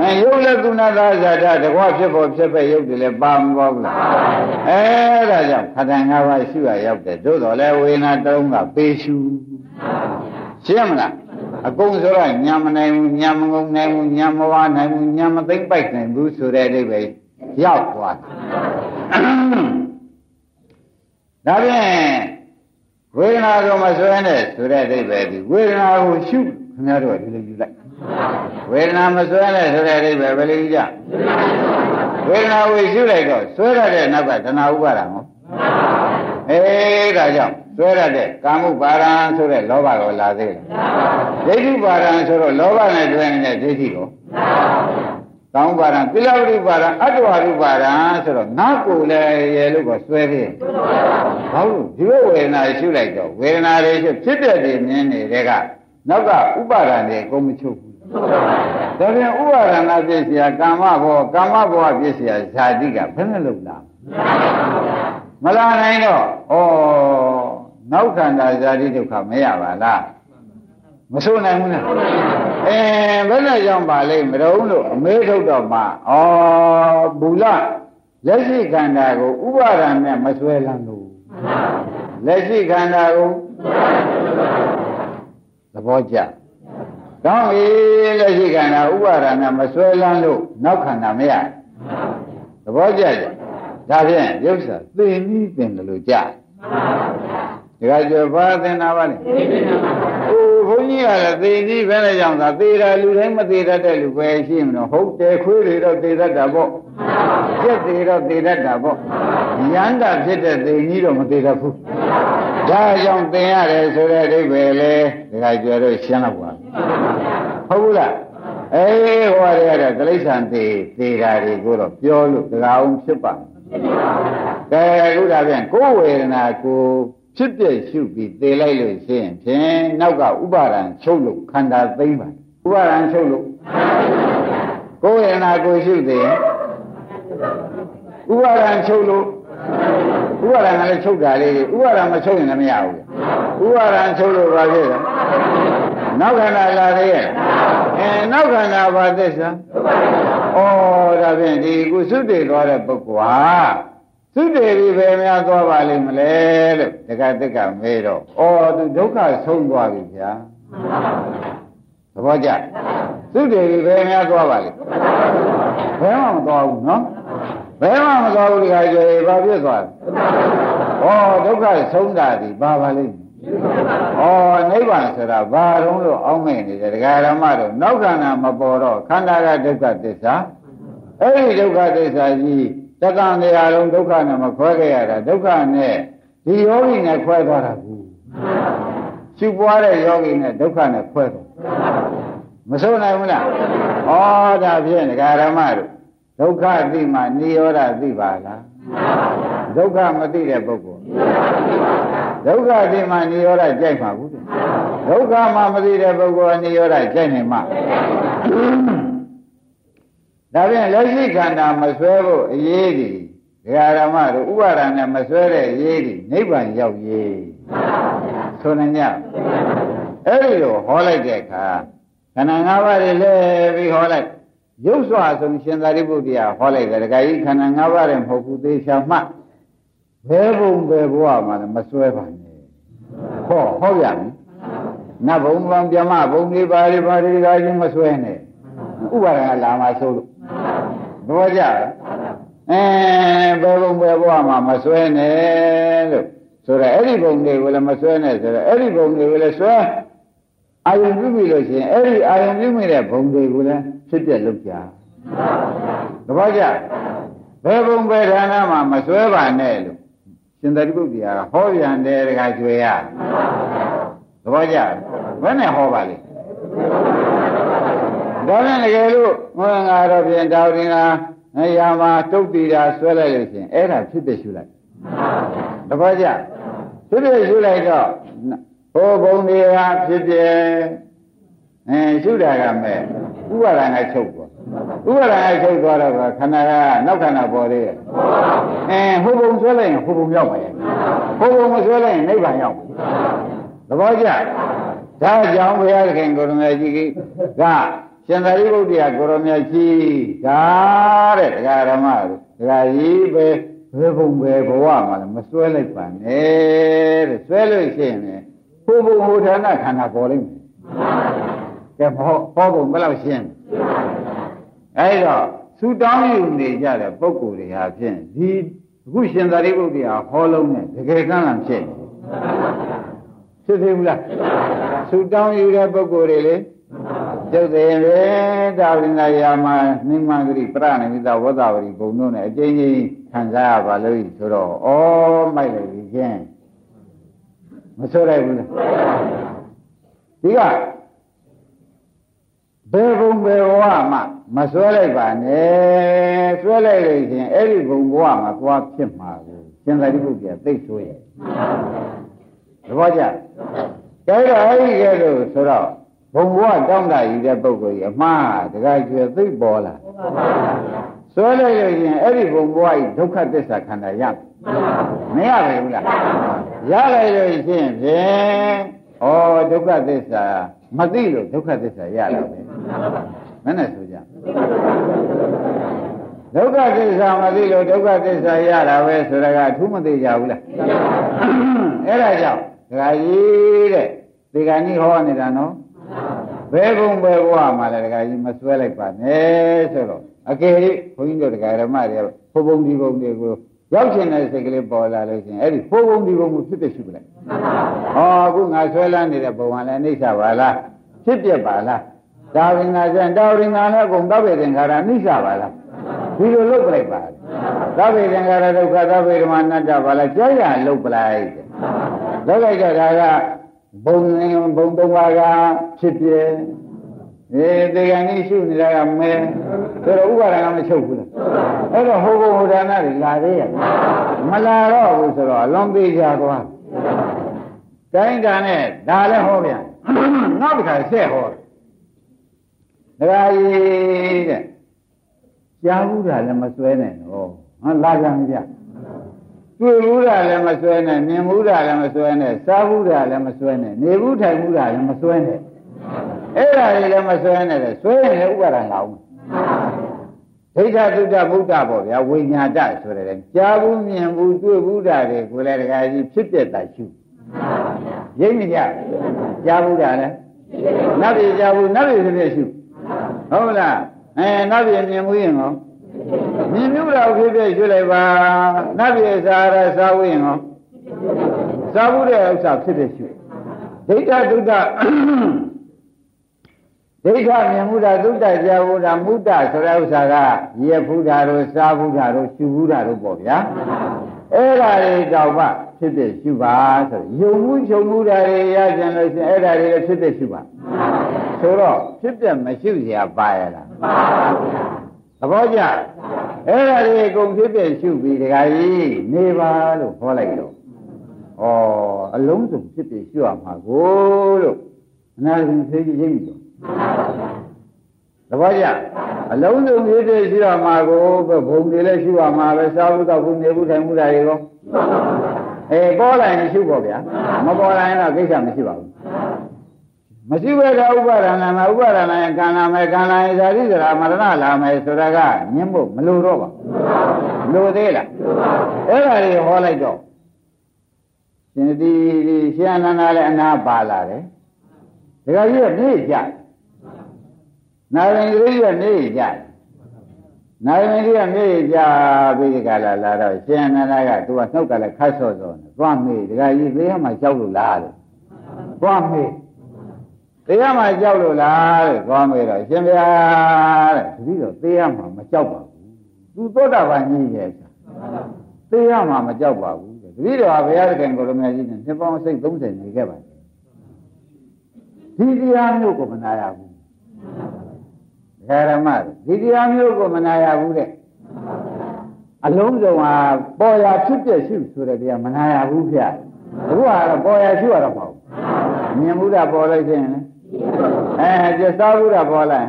အဲရုပ်လည်းကုဏသာဇာတတကွဖြစ်ဖို့ဖြစ်ပဲရုပ်တွေလည်းပါမပေါ်ဘူးလားအဲဒါကြောင့်ခန္ဓာ၅ပါးရှုရရောက်တယ်သို့တော်လည်းဝေဒနာတုံးကပေရှုရှင်းမလားအကုန်ဆိုတော့ညာမနိုင်ဘူးညာမငုံနိုင်ဘူးညာမဝနိုင်ဘူးညာမသိမ့်ပိုက်နိုင်ဘူးဆိုတဲ့အဓိပ္ပာယ်ရောက်သွားဒါဖြင့်ဝေဒနာကိုမဆွဲနဲ့ဆိုတဲ့အဓိပ္ပာယ်ဒီဝေဒနာကိုရှုခင်ဗျားတို့ကဒီလိုယူလိုက် ဝေဒနာမဆွဲနဲ့ဆိုတဲ့အဓိပ္ပာယ်ဘယ်လိုယူကြဝေဒနာကိုရှုလိုက်တော့ဆွဲရတဲ့နောက်ကတဏှာဥပါဒံဟောအေးဒါကြောင့်ဆွဲရတဲ့ကာမှုပါရံဆိုတဲ့လောဘကိုလာသေးတယ်ဒိဋ္ဌိပါရံဆိုတော့လောဘနဲ့တွဲနေတဲ့ဒိဋ္ဌိကိုကောင်းပါရံသီလဝိပါရံအတ္တဝိပါရံဆိုတော့ငါကိုလည်းရဲ့လို့ကဆွဲသေးဘာလို့ဒီလိုဝေဒနာရှုလိုက်တော့ဝေဒနာတွေဖြစ်တဲ့တွေမြင်နေတဲ့ကနောက်ကဥပါဒံတွေအကုန်မချုပ်ဘူး ဒါပြန်ဥပါဒနာပြည့်စရာကာမဘောကာမဘောပြည့်စရာဇာတိကဘယ်နဲ့လုံလားမလာနိုင်တော့ဩနောက်ခန္ဓာဇာတိဒုက္ခမရပါလားမဆိုးနိုင်ဘူးလားအဲဘယ်နဲ့ကြောင့်ပါလိမ့်မတော်လို့အမေးထုတ်တော့မှဩဘူလလက်ရှိခန္ဓာကိုဥပါဒံနဲ့မဆွဲလန်းလို့လက်ရှိခန္ဓာကိုသဘောကျ ကောင်းပြီလက်ရှိခန္ဓာဥပါဒနာမဆွဲလန်းလို့နောက်ခန္ဓာမရသဘောကျကြဒါဖြင့်ရုပ်စာသိပြီးသင်တယ်လို့ကြဒီကကျော်ဘာသင်တာပါလဲသိပြီပါဘုန်းကြီးကလည်းသေနည်းပဲနဲ့ကြောင့်သာသေတာလူတိုင်းမသေတတ်တဲ့လူပဲရှိမလို့ဟုတ်တယ်ခွေးတွေတော့သေတတ်တာပေါ့ပြက်သေးတော့သေတတ်တာပေါ့ရန်တာဖြစ်တဲ့သေနည်းတော့မသေတတ်ဘူးဒါကြောင့်သင်ရတယ်ဆိုတဲ့အဓိပ္ပာယ်လေဒီကကျော်တော့ရှင်းတော့ပါ ဟုတ်ဘူးလားအေးဟောရတဲ့တိရစ္ဆာန်သေးသေးတာတွေကိုတော့ပြောလို့တရားအောင်ဖြစ်ပါကဲအခုဒါပြန်ကိုယ်ဝေဒနာကိုဖြစ်ပြရှုပြီးသေလိုက်လို့ရှိရင်ဖြင့်နောက်ကဥပါဒံချုပ်လို့ခန္ဓာသိမ့်ပါဥပါဒံချုပ်လို့ကိုယ်ဝေဒနာကိုရှုသေးရင်ဥပါဒံချုပ်လို့ဥပါဒံကလည်းချုပ်တာလေးတွေဥပါဒံမချုပ်ရင်လည်းမရဘူးဥပါဒံချုပ်လို့ဘာဖြစ်လဲ နောက်ခန္ဓာလာသေးရဲ့အဲနောက်ခန္ဓာဘာသစ္စာဩဒါဖြင့်ဒီကုသုတေသွားတဲ့ပုဂ္ဂိုလ်ဟာသုတေပြီပဲများသွားပါလိမ့်မလဲလို့တက္ကတက္ကမေးတော့ဩသူဒုက္ခဆုံးသွားပြီဗျာသဘောကျသုတေပြီပဲများသွားပါလိမ့်ဘယ်မှမသွားဘူးနော်ဘယ်မှမသွားဘူးဒီခါကျရင်ဘာဖြစ်သွားလဲဩဒုက္ခဆုံးတာဒီဘာပါလိမ့် ဩနိဗ္ဗာန်ဆိုတာဘာတုံးလို့အောင်းမဲ့နေတယ်ဒကာရမတို့နောက်ခန္ဓာမပေါ်တော့ခန္ဓာကဒုက္ခသစ္စာအဲ့ဒီဒုက္ခသစ္စာကြီးတက္ကံတရားလုံးဒုက္ခနဲ့မခွဲခဲ့ရတာဒုက္ခနဲ့ဒီယောဂီနဲ့ခွဲသွားတာကူရှုပွားတဲ့ယောဂီနဲ့ဒုက္ခနဲ့ခွဲသွားမဆိုးနိုင်ဘူးလားဩဒါဖြင့်ဒကာရမတို့ဒုက္ခသိမှနိရောဓသိပါလားဒုက္ခမသိတဲ့ပုဂ္ဂိုလ် ဒုက္ခသိမှနိရောဓကြိုက်မှာဘူးဒုက္ခမှမသိတဲ့ပုဂ္ဂိုလ်ကနိရောဓကြိုက်နေမှာဒါဖြင့်လက်ရှိခန္ဓာမဆွဲဖို့အရေးကြီးဒကာရမတို့ဥပါဒာနဲ့မဆွဲတဲ့အရေးကြီးနိဗ္ဗာန်ရောက်ရေးဆိုနေညအဲ့ဒီလိုဟောလိုက်တဲ့အခါခန္ဓာ၅ပါးတွေလဲပြီးဟောလိုက်ရုပ်စွာဆုံးရှင်သာရိပုတ္တရာဟောလိုက်တယ်ဒကာကြီးခန္ဓာ၅ပါးတွေမဟုတ်ဘူးသေချာမှ ဘယ်ဘုံဘယ်ဘဝမှာလဲမစွဲပါနဲ့ဟောဟောရမယ်နတ်ဘုံဘံပြမဘုံလေးပါလေးပါလေးဒကာကြီးမစွဲနဲ့ဥပါဒကလာမှာဆိုလို့ဘောကြအဲဘယ်ဘုံဘယ်ဘဝမှာမစွဲနဲ့လို့ဆိုတော့အဲ့ဒီဘုံတွေကိုလည်းမစွဲနဲ့ဆိုတော့အဲ့ဒီဘုံတွေကိုလည်းစွဲအာယုံပြုပြီလို့ရှိရင်အဲ့ဒီအာယုံပြုမိတဲ့ဘုံတွေကိုလည်းဖြစ်ပြလုပ်ကြသဘောကျဘယ်ဘုံဘယ်ဌာနမှာမစွဲပါနဲ့လို့ ရှင်သာရိပုတ္တရာဟောပြန်တယ်တခါကျွေရသဘောကျဘယ်နဲ့ဟောပါလိမ့်ဒါနဲ့တကယ်လို့ငါငါတော့ပြင်တောင်းရင်ကအရာမှာတုတ်တီတာဆွဲလိုက်လို့ရှိရင်အဲ့ဒါဖြစ်တဲ့ရှုလိုက်သဘောကျဖြစ်တဲ့ရှုလိုက်တော့ဟိုဘုံတွေကဖြစ်ပြအဲရှုတာကမဲ့ဥပါဒနာချုပ်သွား ဥပါဒနာချုပ်သွားတော့ခန္ဓာကနောက်ခန္ဓာပေါ်သေးရဲ့အဲဟိုဘုံဆွဲလိုက်ရင်ဟိုဘုံရောက်ပါရဲ့ဟိုဘုံမဆွဲလိုက်ရင်နိဗ္ဗာန်ရောက်သဘောကျဒါကြောင့်ဘုရားသခင်ကိုရမေကြီးကရှင်သာရိပုတ္တရာကိုရမေကြီးဒါတဲ့ဒကာဓမ္မတို့ဒကာကြီးပဲဘယ်ဘုံပဲဘဝမှာလဲမဆွဲလိုက်ပါနဲ့တဲ့ဆွဲလို့ရှိရင်ဟိုဘုံဟိုဌာနခန္ဓာပေါ်လိမ့်မယ်ကဲဟောဟောဘုံဘယ်လောက်ရှင်း အဲဒါဆူတောင်းယူနေကြတဲ့ပုဂ္ဂိုလ်တွေဟာဖြင့်ဒီအခုရှင်သာရိပုတ္တရာဟောလုံးနဲ့တကယ်ကမ်းလာဖြစ်ဖြစ်သေးဘူးလားဆူတောင်းယူတဲ့ပုဂ္ဂိုလ်တွေလေကျုပ်သေးပဲတာဝိနာယာမနိမဂရိပရဏိမိတဝဒဝရီဘုံတို့နဲ့အကျဉ်းချင်းခံစားရပါလို့ဆိုတော့ဩမိုက်လိုက်ပြီချင်းမဆိုရဘူးလားဒီကဘယ်ဘုံဘယ်ဘဝမှ မဆွဲလိုက်ပါနဲ့ဆွဲလိုက်လို့ရှင်အဲ့ဒီဘုံဘဝမှာသွားဖြစ်မှာကိုရှင်သာရိပုတ္တရာသိဆွဲရဲ့သဘောကျကဲတော့အဲ့ဒီကဲလို့ဆိုတော့ဘုံဘဝတောင်းတရည်တဲ့ပုဂ္ဂိုလ်ကြီးအမှားတခါကျွေသိပေါ်လာဆွဲလိုက်လို့ရှင်အဲ့ဒီဘုံဘဝကြီးဒုက္ခသစ္စာခန္ဓာရမရပါဘူးလားရလိုက်လို့ရှင်ဖြင့်ဩဒုက္ခသစ္စာမသိလို့ဒုက္ခသစ္စာရတာပဲမနဲ့ဆိုကြ ဒုက္ခသစ္စာမသိလို့ဒုက္ခသစ္စာရတာပဲဆိုတာကအထူးမသိကြဘူးလားအဲ့ဒါကြောင့်ဒကာကြီးတဲ့ဒီကနေ့ဟောနေတာနော်ဘယ်ဘုံဘယ်ဘဝမှာလဲဒကာကြီးမစွဲလိုက်ပါနဲ့ဆိုတော့အကယ်၍ဘုန်းကြီးတို့ဒကာရမတွေဘုံဘုံဒီဘုံတွေကိုရောက်ချင်တဲ့စိတ်ကလေးပေါ်လာလို့ရှိရင်အဲ့ဒီဘုံဘုံဒီဘုံကိုဖြစ်တဲ့ရှိပလိုက်ဟောအခုငါဆွဲလန်းနေတဲ့ဘုံကလည်းအိဋ္ဌပါလားဖြစ်ပြပါလား ဒါဝိညာဉ်ကျန်ဒါဝိညာဉ်နဲ့အကုန်သဗ္ဗေသင်္ခါရအိဋ္ဌပါလားဒီလိုလုပ်ပလိုက်ပါသဗ္ဗေသင်္ခါရဒုက္ခသဗ္ဗေဓမ္မနတ္တပါလားကြားရလုပ်ပလိုက်လုပ်လိုက်တော့ဒါကဘုံဘုံသုံးပါးကဖြစ်ပြအေးတေကံကြီးရှုနေတာကမဲဆိုတော့ဥပါဒကမချုပ်ဘူးလားအဲ့တော့ဟိုဘုံဟိုဒါနတွေလာသေးရဲ့မလာတော့ဘူးဆိုတော့အလွန်သေးကြသွားတိုင်းကံနဲ့ဒါလည်းဟောပြန်နောက်တစ်ခါဆက်ဟော ဒကာကြီးတဲ့ကြားဘူးတာလည်းမစွဲနဲ့နော်ဟာလာကြမပြတွေ့ဘူးတာလည်းမစွဲနဲ့မြင်ဘူးတာလည်းမစွဲနဲ့စားဘူးတာလည်းမစွဲနဲ့နေဘူးထိုင်ဘူးတာလည်းမစွဲနဲ့အဲ့ဒါတွေလည်းမစွဲနဲ့လေစွဲရင်ဥပါဒံလာအောင်ဒိဋ္ဌသုဒ္ဓဗုဒ္ဓပေါ့ဗျာဝိညာတဆိုတဲ့ကြားဘူးမြင်ဘူးတွေ့ဘူးတာတွေကိုလည်းဒကာကြီးဖြစ်ပြတာရှုရိပ်နေကြကြားဘူးတာလည်းနတ်ပြည်ကြားဘူးနတ်ပြည်ဖြစ်ဖြစ်ရှု ဟုတ်လားအဲနတ်ပြည်မြင်မှုရင်ရောမြင်မှုတော့ဖြစ်ဖြစ်ရှုလိုက်ပါနတ်ပြည်စားရစားဝရင်ရောစားဘူးတဲ့ဥစ္စာဖြစ်တဲ့ရှုဒိဋ္ဌဒုဒ္ဓဒိဋ္ဌမြင်မှုတာသုတ္တကြာဘူးတာမုတ္တဆိုတဲ့ဥစ္စာကရေဖူးတာတို့စားဘူးတာတို့ရှုဘူးတာတို့ပေါ့ဗျာအဲ့ဒါတွေတော့မှဖြစ်တဲ့ရှုပါဆိုယုံမှုချုပ်မှုတာတွေရကြလို့ရှိရင်အဲ့ဒါတွေလည်းဖြစ်တဲ့ရှုပါ ဆိုတော့ဖြစ်တဲ့မရှိเสียပါရလားပါပါဗျာသဘောကျအဲ့ဒါတွေအကုန်ဖြစ်တဲ့ရှုပြီးတခါကြီးနေပါလို့ခေါ်လိုက်တော့ဩအလုံးစုံဖြစ်တဲ့ရှုရမှာကိုလို့အနာဂတ်သိကြီးရိပ်ပြီသဘောကျအလုံးစုံဖြစ်တဲ့ရှုရမှာကိုဘုံတွေလည်းရှုရမှာပဲစားဖို့တော့ဘုံနေဖို့ထိုင်မှုတာတွေကောအေးပေါ်လာရင်ရှုပေါ့ဗျာမပေါ်လာရင်တော့ကိစ္စမရှိပါဘူး မရှိဘဲတော့ဥပါဒနာမှာဥပါဒနာရင်ကံလာမယ်ကံလာရင်ဇာတိဇရာမရဏလာမယ်ဆိုတာကညင်းဖို့မလိုတော့ပါဘူးလိုသေးလားအဲ့ဒါတွေဟောလိုက်တော့ရှင်ဒီရှင်အနန္ဒလည်းအနာပါလာတယ်ဒကာကြီးကနေကြနာရင်ကြီးကနေကြနာရင်ကြီးကနေကြပြီးဒီကလာလာတော့ရှင်အနန္ဒကသူကနှုတ်ကလည်းခတ်ဆော့ဆော့နေသွားမေးဒကာကြီးသေးရမှကြောက်လို့လားလို့သွားမေး တရားမှကြောက်လို့လားတဲ့သွားမေးတော့ရှင်ဗျာတဲ့တတိတော့တရားမှမကြောက်ပါဘူးသူသောတာပန်ကြီးရဲ့တရားမှမကြောက်ပါဘူးတဲ့တတိတော့ဘုရားသခင်ကိုလိုမြတ်ကြီးနဲ့နှစ်ပေါင်းစိတ်30နေခဲ့ပါတယ်ဒီတရားမျိုးကိုမနာရဘူးဓမ္မဒီတရားမျိုးကိုမနာရဘူးတဲ့အလုံးစုံဟာပေါ်ရာဖြစ်ပြရှိဆိုတဲ့တရားမနာရဘူးဗျအခုကတော့ပေါ်ရာရှိရတော့မဟုတ်မြင်မှုတာပေါ်လိုက်ခြင်းလေ အဲကျစားမှုတာပေါ်လိုက်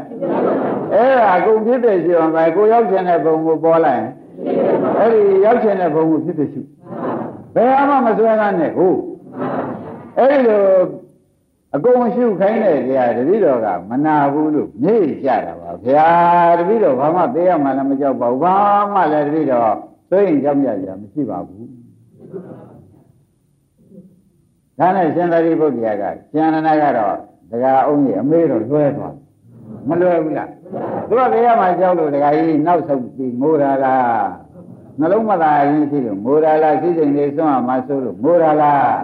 အဲ့ဒါအကုန်ဖြစ်တဲ့ရှိအောင်ပဲကိုရောက်ခြင်းတဲ့ဘုံကိုပေါ်လိုက်အဲ့ဒီရောက်ခြင်းတဲ့ဘုံကိုဖြစ်တဲ့ရှိဘယ်မှမစွဲကားနဲ့ဟုတ်အဲ့ဒီလိုအကုန်ရှုခိုင်းတဲ့တရားတပည့်တော်ကမနာဘူးလို့မေ့ကြတာပါဗျာတပည့်တော်ဘာမှသိရမှလည်းမကြောက်ပါဘူးဘာမှလည်းတပည့်တော်သိရင်ကြောက်ကြကြမရှိပါဘူးဒါနဲ့ရှင်သာရိပုတ္တရာကရှင်အနန္ဒကတော့ ဒကာအောင်ကြီးအမေတော့လွဲသွားမလွဲဘူးလားသူကတရားမှကြောက်လို့ဒကာကြီးနောက်ဆုံးပြီးငိုရလားနှလုံးမသာရင်ရှိလို့ငိုရလားရှိချိန်လေးစွန့်အောင်မဆိုးလို့ငိုရလား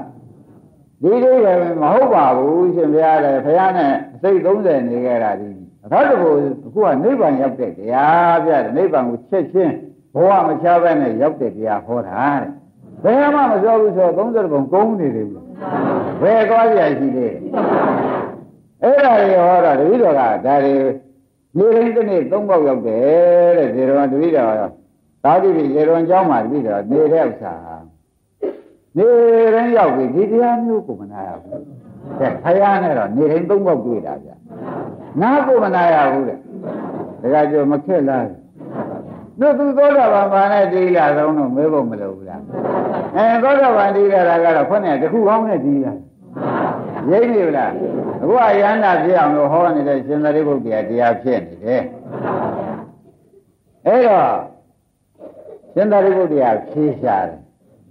ဒီလိုလည်းမဟုတ်ပါဘူးရှင်ဘုရားလည်းဘုရားနဲ့အစိတ်30နေခဲ့တာဒီအခါတကူအခုကနိဗ္ဗာန်ရောက်တဲ့တရားပြတယ်နိဗ္ဗာန်ကိုချက်ချင်းဘဝမချဘဲနဲ့ရောက်တဲ့တရားဟောတာတဲ့ဘယ်မှမပြောဘူးဆိုတော့30ပုံကုန်းနေတယ်ဘူးဘယ်သွားကြရှိသေး အဲ့ဒါတွေဟောတာတပည့်တော်ကဒါတွေနေရင်းတစ်နေ့သုံးပေါက်ရောက်တယ်တဲ့ဇေရဝံတပည့်တော်သာတိပိဇေရဝံကျောင်းမှာတပည့်တော်နေတဲ့ဥစ္စာနေရင်ရောက်ပြီဒီတရားမျိုးကိုမနာရဘူးတဲ့ခရနဲ့တော့နေရင်သုံးပေါက်တွေ့တာဗျနားကိုမနာရဘူးတဲ့ဒါကြကြောမခက်လားတို့သူသောတာပန်ဘာနဲ့တည်လာဆုံးတော့မဲဖို့မလိုဘူးလားအဲသောတာပန်တည်လာတာကတော့ခွနဲ့တခုဟောင်းနဲ့တည်လာရိပ်နေဘူးလား အခုအရဟန္တာဖြစ်အောင်လို့ဟောနေတဲ့ရှင်သာရိပုတ္တရာတရားဖြစ်နေတယ်အဲ့တော့ရှင်သာရိပုတ္တရာဖြေရှာတယ်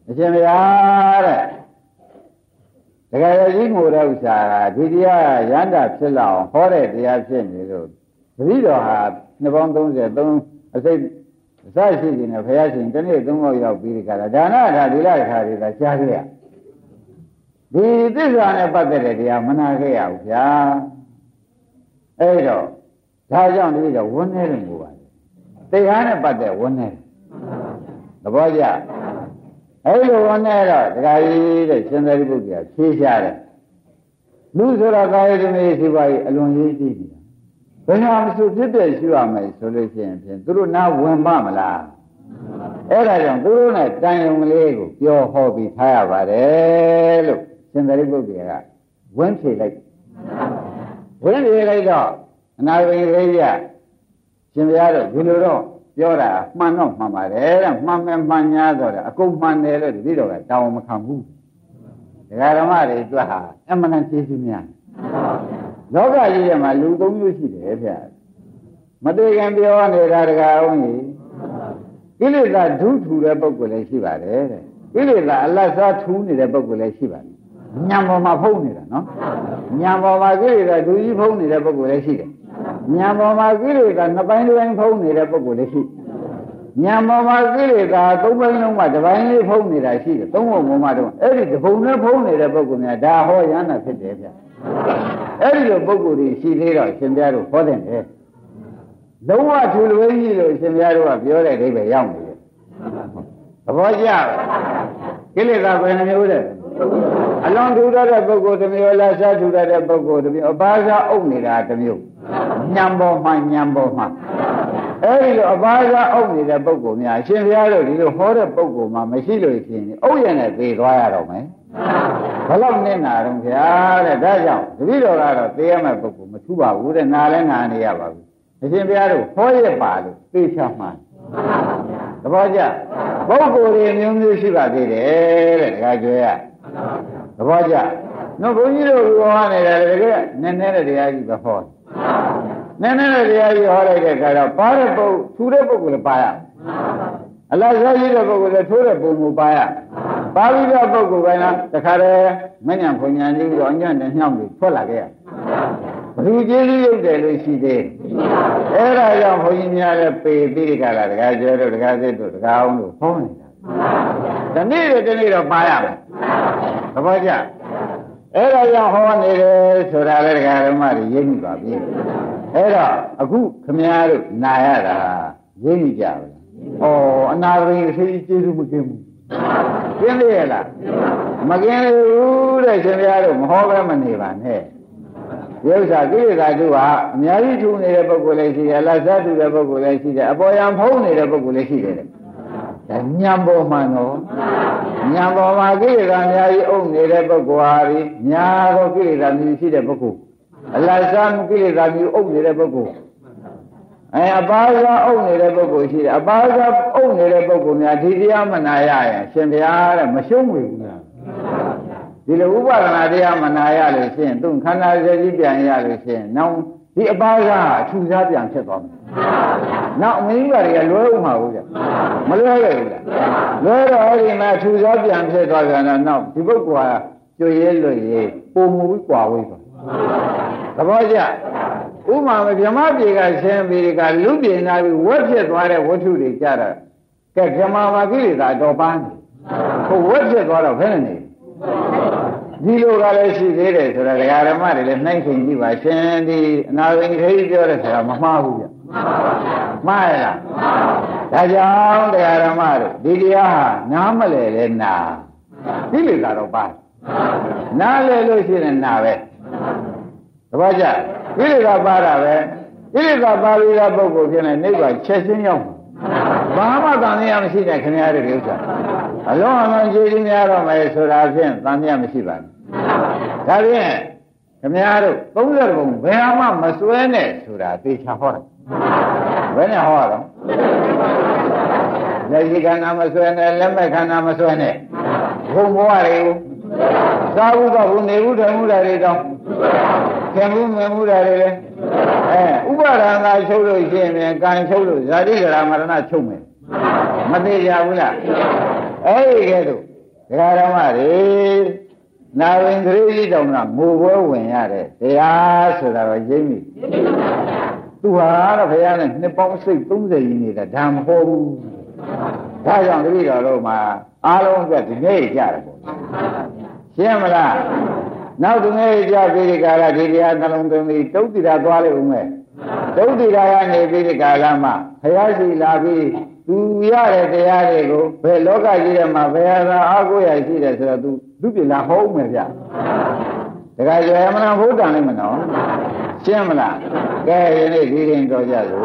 အရှင်ဘုရားတဲ့တကယ်ကြီးငိုတဲ့ဥစ္စာကဒီတရားရန္တာဖြစ်လာအောင်ဟောတဲ့တရားဖြစ်နေလို့တပည့်တော်ဟာနှစ်ပေါင်း33အစိတ်အစရှိနေတယ်ဘုရားရှင်တနေ့သုံးခေါက်ရောက်ပြီးဒီကရာဒါနဒါဒီလခါတွေကကြားခဲ့ရ ဒီသစ္စာနဲ့ပတ်သက်တဲ့တရားမနာခဲ့ရဘူးဗျာအဲ့တော့ဒါကြောင့်တပည့်တော်ဝန်းနေတယ်ငိုပါတယ်တရားနဲ့ပတ်သက်ဝန်းနေတယ်သဘောကျအဲ့လိုဝန်နဲ့တော့ဒကာကြီးတဲ့ရှင်သာရိပုတ္တရာဖြေးရှားတယ်လူဆိုတာကာယတမေရှိပါ၏အလွန်ရေးကြည့်နေတာဘယ်ဟာမဆိုဖြစ်တဲ့ရှိရမယ်ဆိုလို့ရှိရင်ဖြင့်သူတို့နားဝင်ပါမလားအဲ့ဒါကြောင့်သူတို့နဲ့တန်ယုံကလေးကိုပြောဟောပြီးထားရပါတယ်လို့ ရှင်သာရိပုတ္တရာကဝန်းဖြေလိုက်ဝန်းဖြေလိုက်တော့အနာဘိရိယရှင်ဘုရားတို့ဒီလိုတော့ပြောတာမှန်တော့မှန်ပါတယ်တဲ့မှန်မယ်မှန်ညာတော့တယ်အကုန်မှန်တယ်လို့တတိတော်ကတောင်းမခံဘူးဒကာဓမ္မတွေအတွက်ဟာအမှန်တန်ကျေးဇူးများလောကကြီးထဲမှာလူသုံးမျိုးရှိတယ်ဗျမတွေ့ခင်ပြောနေတာဒကာအောင်ကြီးကိလေသာဒုထူတဲ့ပုဂ္ဂိုလ်လည်းရှိပါတယ်တဲ့ကိလေသာအလတ်စားထူးနေတဲ့ပုဂ္ဂိုလ်လည်းရှိပါတယ် ညံပေါ်မှာဖုံးနေတာနော်ညံပေါ်မှာကိလေသာဒုကြီးဖုံးနေတဲ့ပုဂ္ဂိုလ်လည်းရှိတယ်ညာပေါ်မှာကိလေသာနှစ်ပိုင်းတစ်ပိုင်းဖုံးနေတဲ့ပုဂ္ဂိုလ်လည်းရှိညံပေါ်မှာကိလေသာသုံးပိုင်းလုံးမှာတစ်ပိုင်းလေးဖုံးနေတာရှိတယ်သုံးပုံပေါ်မှာတော့အဲ့ဒီတစ်ပုံနဲ့ဖုံးနေတဲ့ပုဂ္ဂိုလ်များဒါဟောရဟန္တာဖြစ်တယ်ဗျအဲ့ဒီလိုပုဂ္ဂိုလ်တွေရှိသေးတော့ရှင်ပြားတို့ဟောတဲ့တယ်လုံးဝထူလွေးကြီးလို့ရှင်ပြားတို့ကပြောတဲ့အိဗယ်ရောက်နေတယ်သဘောကျကိလေသာဘယ်နှမျိုးလဲ အလွန်ထူတတ်တဲ့ပုဂ္ဂိုလ်တစ်မျိုးလားစားထူတတ်တဲ့ပုဂ္ဂိုလ်တစ်မျိုးအပါးစားအုပ်နေတာတစ်မျိုးညံပေါ်မှညံပေါ်မှအဲဒီလိုအပါးစားအုပ်နေတဲ့ပုဂ္ဂိုလ်များအရှင်ဘုရားတို့ဒီလိုဟောတဲ့ပုဂ္ဂိုလ်မှာမရှိလို့ရှိရင်အုပ်ရနဲ့သေသွားရတော့မယ်ဘလောက်နစ်နာတော့ဗျာတဲ့ဒါကြောင့်တပည့်တော်ကတော့သေရမယ့်ပုဂ္ဂိုလ်မထူပါဘူးတဲ့နားလဲနားနေရပါဘူးအရှင်ဘုရားတို့ဟောရပါလို့သိချမှန်သဘောကျပုဂ္ဂိုလ်တွေမျိုးမျိုးရှိပါသေးတယ်တဲ့တခါကျွဲရ သဘောကျနော်ဘုန်းကြီးတို့ဟောနေတယ်တကယ်နည်းနည်းတဲ့တရားကြီးပဲဟောနည်းနည်းတဲ့တရားကြီးဟောလိုက်တဲ့အခါတော့ပါတဲ့ပုဂ္ဂိုလ်ထူတဲ့ပုဂ္ဂိုလ်လည်းပါရအလားစားရှိတဲ့ပုဂ္ဂိုလ်လည်းထိုးတဲ့ပုံကိုပါရပါပြီးတော့ပုဂ္ဂိုလ်ကလည်းတခါတည်းမညံဖွညာကြီးပြီးတော့အညံ့တဲ့ညှောင်းပြီးထွက်လာခဲ့ရဘသူကျေးဇူးရုပ်တယ်လို့ရှိသေးအဲ့ဒါကြောင့်ဘုန်းကြီးများလည်းပေပြီးကြတာတကားကျဲတို့တကားစစ်တို့တကားအောင်တို့ဟောနေတာ ဒီနေ့တနေ့တော့ပါရမယ်သဘောကျအဲ့ဒါကြောင့်ဟောနေတယ်ဆိုတာလည်းဒကာဓမ္မတွေရိပ်မိပါပြီအဲ့တော့အခုခမည်းတော်နာရတာရိပ်မိကြပါလားဩအနာရိအသေးကျေးဇူးမကင်းဘူးကျင်းသေးရဲ့လားမကင်းဘူးတဲ့ရှင်ဘုရားတို့မဟောပဲမနေပါနဲ့ဒီဥစ္စာကိလေသာတို့ဟာအများကြီးထူနေတဲ့ပုဂ္ဂိုလ်လည်းရှိတယ်လက်စားထူတဲ့ပုဂ္ဂိုလ်လည်းရှိတယ်အပေါ်ယံဖုံးနေတဲ့ပုဂ္ဂိုလ်လည်းရှိတယ်ဒါ ညံပေါ်မှန်တော့ညံပေါ်မှာကိလေသာအများကြီးအုပ်နေတဲ့ပုဂ္ဂိုလ်ဟာဒီညာသောကိလေသာမျိုးရှိတဲ့ပုဂ္ဂိုလ်အလတ်စားကိလေသာမျိုးအုပ်နေတဲ့ပုဂ္ဂိုလ်အဲအပါးစားအုပ်နေတဲ့ပုဂ္ဂိုလ်ရှိတယ်အပါးစားအုပ်နေတဲ့ပုဂ္ဂိုလ်များဒီတရားမနာရရင်ရှင်ဘုရားတဲ့မရှုံးဘူးလားဒီလိုဥပဒနာတရားမနာရလို့ရှိရင်သူခန္ဓာစည်းပြန်ရလို့ရှိရင်နောက်ဒီအပါးစားအထူစားပြန်ဖြစ်သွားမယ် နောက်အမင်းကြီးတွေကလွဲဥမှာဘူးကြမလွဲခဲ့ဘူးလားလွဲတော့အဲ့ဒီမှာထူစားပြန်ဖြစ်သွားကြတာနောက်ဒီပုဂ္ဂိုလ်ဟာကျွရဲလွတ်ရဲပုံမူပြီးကွာဝေးသွားသဘောကျဥမာမဗြဟ္မပြေကဆင်းပြီးကလူပြေနာပြီးဝက်ဖြစ်သွားတဲ့ဝတ္ထုတွေကြတာကဲဗြဟ္မာမှာကိလေသာတော့ပန်းဟိုဝက်ဖြစ်သွားတော့ဘယ်နဲ့နေဒီလိုကလည်းရှိသေးတယ်ဆိုတာဒကာဓမ္မတွေလည်းနှိုင်းချိန်ကြည့်ပါရှင်ဒီအနာဝိခေကြီးပြောတဲ့ဆရာမမှားဘူးဗျ မှားရလားဒါကြောင့်တရားဓမ္မတို့ဒီတရားဟာနားမလဲလဲနာဒီလေသာတော့ပါနားလဲလို့ရှိရင်နာပဲတပည့်ကြဒီလေသာပါတာပဲဒီလေသာပါပြီးတဲ့ပုဂ္ဂိုလ်ဖြစ်နေနိဗ္ဗာန်ချက်ချင်းရောက်ဘာမှတန်တရားမရှိတဲ့ခင်ဗျားတို့ဥစ္စာအလုံးအမကျေးဇူးများတော့မယ်ဆိုတာဖြင့်တန်တရားမရှိပါဘူးဒါဖြင့်ခင်ဗျားတို့30ပုံဘယ်မှမစွဲနဲ့ဆိုတာသေချာဟောတယ် ဘယ်နဲ့ဟောရတော့လက်ရှိခန္ဓာမဆွဲနဲ့လက်မဲ့ခန္ဓာမဆွဲနဲ့ဘုံဘဝတွေကိုသာဝုကဘုနေဘူးတယ်မှုတာတွေတောင်းခင်မှုမမှုတာတွေလည်းအဲဥပါဒနာချုပ်လို့ရှိရင်ကံချုပ်လို့ဇာတိကရာမရဏချုပ်မယ်မသိကြဘူးလားအဲ့ဒီကဲတော့ဒကာဓမ္မတွေနာဝင်သတိကြီးတောင်ကငိုပွဲဝင်ရတဲ့တရားဆိုတာတော့ရိပ်မိ သူဟာတော့ဘုရားနဲ့နှစ်ပေါင်းစိတ်30ရင်းနေတာဒါမဟုတ်ဘူးဒါကြောင့်တပည့်တော်တို့မှာအားလုံးကဒီနေ့ကြတယ်ပေါ့ရှင်းမလားနောက်ဒီနေ့ကြပြီးဒီကာလဒီတရားနှလုံးသွင်းပြီးတုတ်တိတာသွားလိုက်ဦးမယ်တုတ်တိတာကနေပြီးဒီကာလမှာဘုရားရှိလာပြီးသူရတဲ့တရားတွေကိုဘယ်လောကကြီးထဲမှာဘယ်ဟာအားကိုးရရှိတယ်ဆိုတော့သူသူပြည်လာဟောဦးမယ်ဗျ တခါကျော်ရမနာဘုဒ္ဓံလေးမနော်ရှင်းမလားကဲယနေ့ဒီရင်တော်ကြစို့